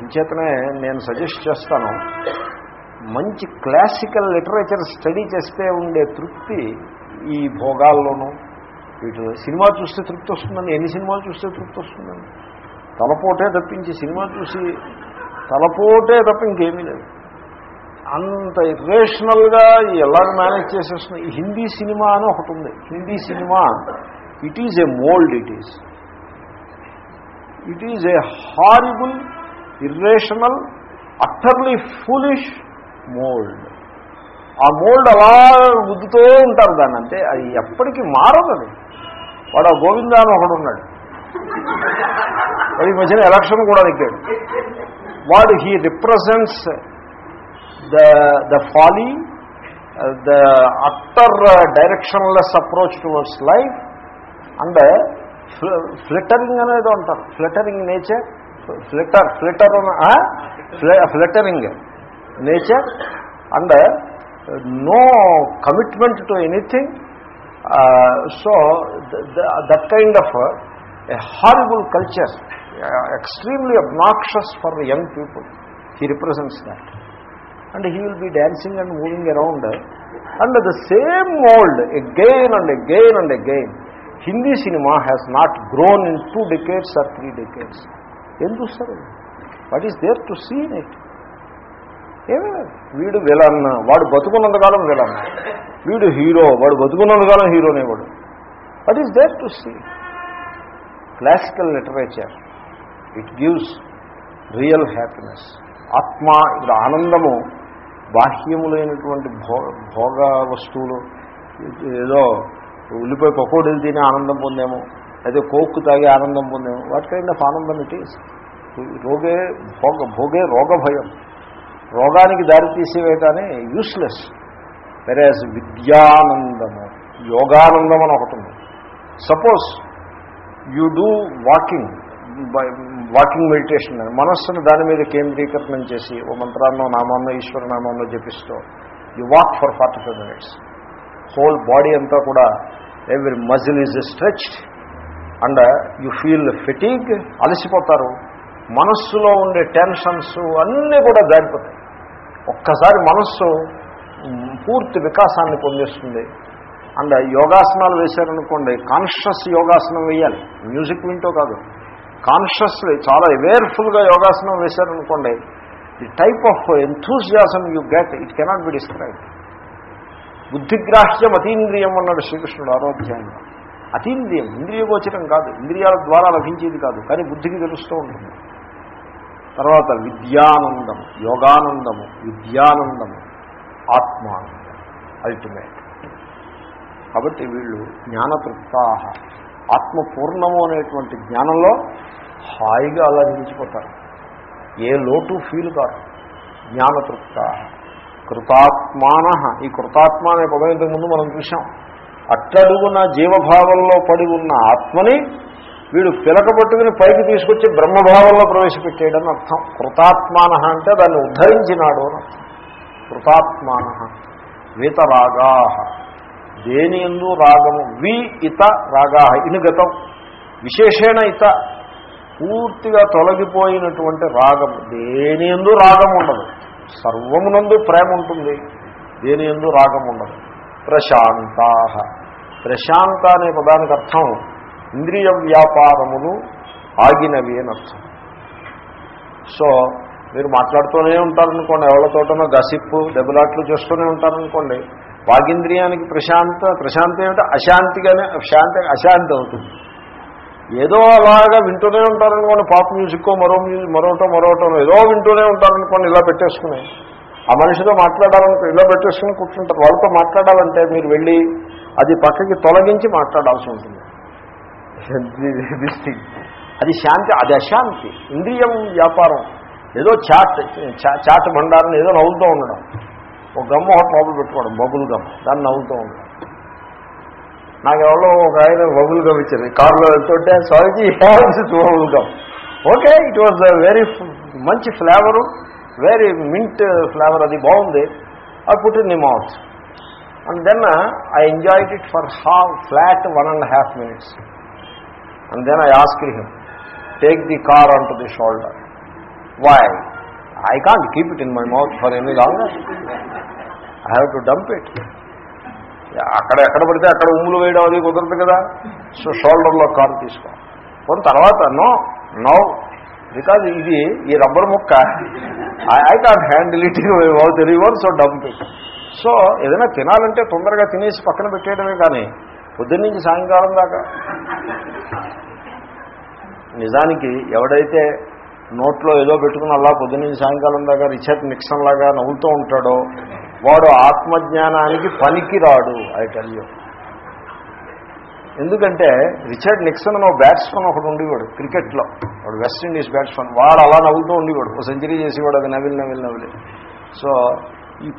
అంచేతనే నేను సజెస్ట్ చేస్తాను మంచి క్లాసికల్ లిటరేచర్ స్టడీ చేస్తే ఉండే తృప్తి ఈ భోగాల్లోనూ వీటి సినిమా చూస్తే తృప్తి వస్తుందండి. ఎన్ని సినిమాలు చూస్తే తృప్తి వస్తుందండి? తలపోటే తప్పించి సినిమా చూసి తలపోటే తప్ప ఇంకేమీ లేదు. అంత ఇర్రేషనల్గా ఎలాగ మేనేజ్ చేసేస్తున్నాయి ఈ హిందీ సినిమా అని ఒకటి ఉంది. Hindi cinema it is a mould it is it is a horrible irrational utterly foolish mould ఆ మోల్డ్ అలా గుద్దుతూ ఉంటారు దాన్ని. అంటే అది ఎప్పటికీ మారదు వాడు ఆ గోవింద అని ఒకడు ఉన్నాడు. వాడి ఈ మధ్యన ఎలక్షన్ కూడా దగ్గాడు వాడు he represents The the folly the utter directionless approach towards life and flittering అనేది అంటారు flittering nature flitter flitter flittering nature and no commitment to anything so that kind of a horrible culture, uh, extremely obnoxious for young people. He represents that. And he will be dancing and moving around and the same old again and again and again Hindi cinema has not grown in two decades or three decades ఏం చూస్తారు what is there to see in it ఏమే వీడు విలన్న వాడు బతుకున్నంతకాలం విలన్న. వీడు హీరో వాడు బతుకున్నంతకాలం హీరోనే వాడు. What is there to see classical literature it gives real happiness ఆత్మ ఇక్కడ ఆనందము బాహ్యములైనటువంటి భో భోగ వస్తువులు ఏదో ఉల్లిపోయి పకోడీలు తిని ఆనందం పొందేమో అదే కోక్కు తాగి ఆనందం పొందాము వాటి కైండ్ ఆఫ్ ఆనందం ఇట్ ఈస్ రోగే భోగ భోగే రోగ భయం. రోగానికి దారి తీసేవే యూస్లెస్ వెరాజ్ విద్యానందము యోగానందం అని ఒకటి ఉంది. Suppose you do walking walking meditation అని. మనస్సును దాని మీద కేంద్రీకరణం చేసి ఓ మంత్రాన్నో నామాన్నో ఈశ్వర నామాన్నో జపిస్తూ you walk for forty five minutes whole body అంతా కూడా every muscle is stretched and you feel fatigue అలసిపోతారు. మనస్సులో ఉండే టెన్షన్స్ అన్నీ కూడా జారిపోతాయి. ఒక్కసారి మనస్సు పూర్తి వికాసాన్ని పొందేస్తుంది. అండ్ యోగాసనాలు వేశారనుకోండి కాన్షియస్ యోగాసనం వేయాలి. మ్యూజిక్ వింటూ కాదు. కాన్షియస్లీ చాలా అవేర్ఫుల్గా యోగాసనం వేశారనుకోండి the type of enthusiasm you get it cannot be describe బుద్ధిగ్రాహ్యం అతీంద్రియం అన్నాడు శ్రీకృష్ణుడు ఆరోధ్యాయంలో అతీంద్రియం ఇంద్రియగోచరం కాదు ఇంద్రియాల ద్వారా లభించేది కాదు కానీ బుద్ధికి తెలుస్తూ ఉంటుంది. తర్వాత విద్యానందం యోగానందము విద్యానందము ఆత్మానందం అల్టిమేట్ కాబట్టి వీళ్ళు ఆత్మపూర్ణము అనేటువంటి జ్ఞానంలో హాయిగా అలా నిలిచిపోతారు ఏ లోటు ఫీల్ కాదు జ్ఞానతృప్త. కృతాత్మాన. ఈ కృతాత్మ అనే పదం ఇంతకుముందు మనం చూసాం అట్టడుగున జీవభావంలో పడి ఉన్న ఆత్మని వీడు పిలక పట్టుకుని పైకి తీసుకొచ్చి బ్రహ్మభావంలో ప్రవేశపెట్టేయడని అర్థం. కృతాత్మాన అంటే దాన్ని ఉద్ధరించినాడు అని అర్థం. కృతాత్మాన. వీతరాగా. దేని ఎందు రాగము? వి ఇత రాగా ఇనుగతం విశేషేణ ఇత. పూర్తిగా తొలగిపోయినటువంటి రాగము. దేని ఎందు రాగం ఉండదు? సర్వమునందు ప్రేమ ఉంటుంది. దేని ఎందు రాగం ఉండదు? ప్రశాంతా ప్రశాంత అనే పదానికి అర్థం ఇంద్రియ వ్యాపారములు ఆగినవి అని అర్థం. సో మీరు మాట్లాడుతూనే ఉంటారనుకోండి. ఎవరితోటనో గసిప్పు దెబ్బలాట్లు చేస్తూనే ఉంటారనుకోండి. వాగింద్రియానికి ప్రశాంత ప్రశాంతి ఏమిటి? అశాంతిగానే శాంతి అశాంతి అవుతుంది. ఏదో అలాగా వింటూనే ఉంటారనుకోండి పాప్ మ్యూజిక్కో మరో మ్యూజిక్ మరోటో మరోటో ఏదో వింటూనే ఉంటారనుకోండి ఇలా పెట్టేసుకుని. ఆ మనిషితో మాట్లాడాలనుకో ఇలా పెట్టేసుకుని కూర్చుంటారు. వాళ్ళతో మాట్లాడాలంటే మీరు వెళ్ళి అది పక్కకి తొలగించి మాట్లాడాల్సి ఉంటుంది. అది శాంతి అది అశాంతి. ఇంద్రియం వ్యాపారం. ఏదో చాట్ చా- చాట్ బండారం ఏదో నవ్వుతూ ఉండడం. ఒక గమ్మ ఒక లోపల పెట్టుకోవడం బబుల్ గమ్. దాన్ని నవ్వుతూ ఉంటాం. నాకు ఎవరో ఒక ఆయన బబుల్ గమ్ ఇచ్చారు. కారులో వెళ్తుంటే Swamiji haves bubble gum. Okay it was very మంచి ఫ్లేవరు. Very mint flavour. అది బాగుంది. I put in mouth and then I enjoyed it for half flat one and half minutes and then I ask him take the car on to the shoulder why I can't keep it in my mouth for any longer I have to dump it అక్కడ ఎక్కడ పడితే అక్కడ ఉమ్ములు వేయడం అది కుదరదు కదా. సో షోల్డర్లో కారు తీసుకో. కొన్ని తర్వాత నో నో బికాజ్ ఇది ఈ రబ్బర్ ముక్క I can't handle it mouth river so dump it so ఏదైనా తినాలంటే తొందరగా తినేసి పక్కన పెట్టేయడమే కానీ పొద్దున్న నుంచి సాయంకాలం దాకా. నిజానికి ఎవడైతే నోట్లో ఏదో పెట్టుకుని అలా పొద్దున్న సాయంకాలం దాకా రిచర్డ్ నిక్సన్ లాగా నవ్వుతూ ఉంటాడో వాడు ఆత్మజ్ఞానానికి పనికి రాడు ఐ టెల్ యూ ఎందుకంటే రిచర్డ్ నిక్సన్ అని ఒక బ్యాట్స్మెన్ ఒకడు ఉండేవాడు క్రికెట్లో. వాడు వెస్ట్ ఇండీస్ వాడు అలా నవ్వుతూ ఉండేవాడు. ఒక సెంచరీ చేసేవాడు అది నవిలి నవిలి నవిలి సో ఈ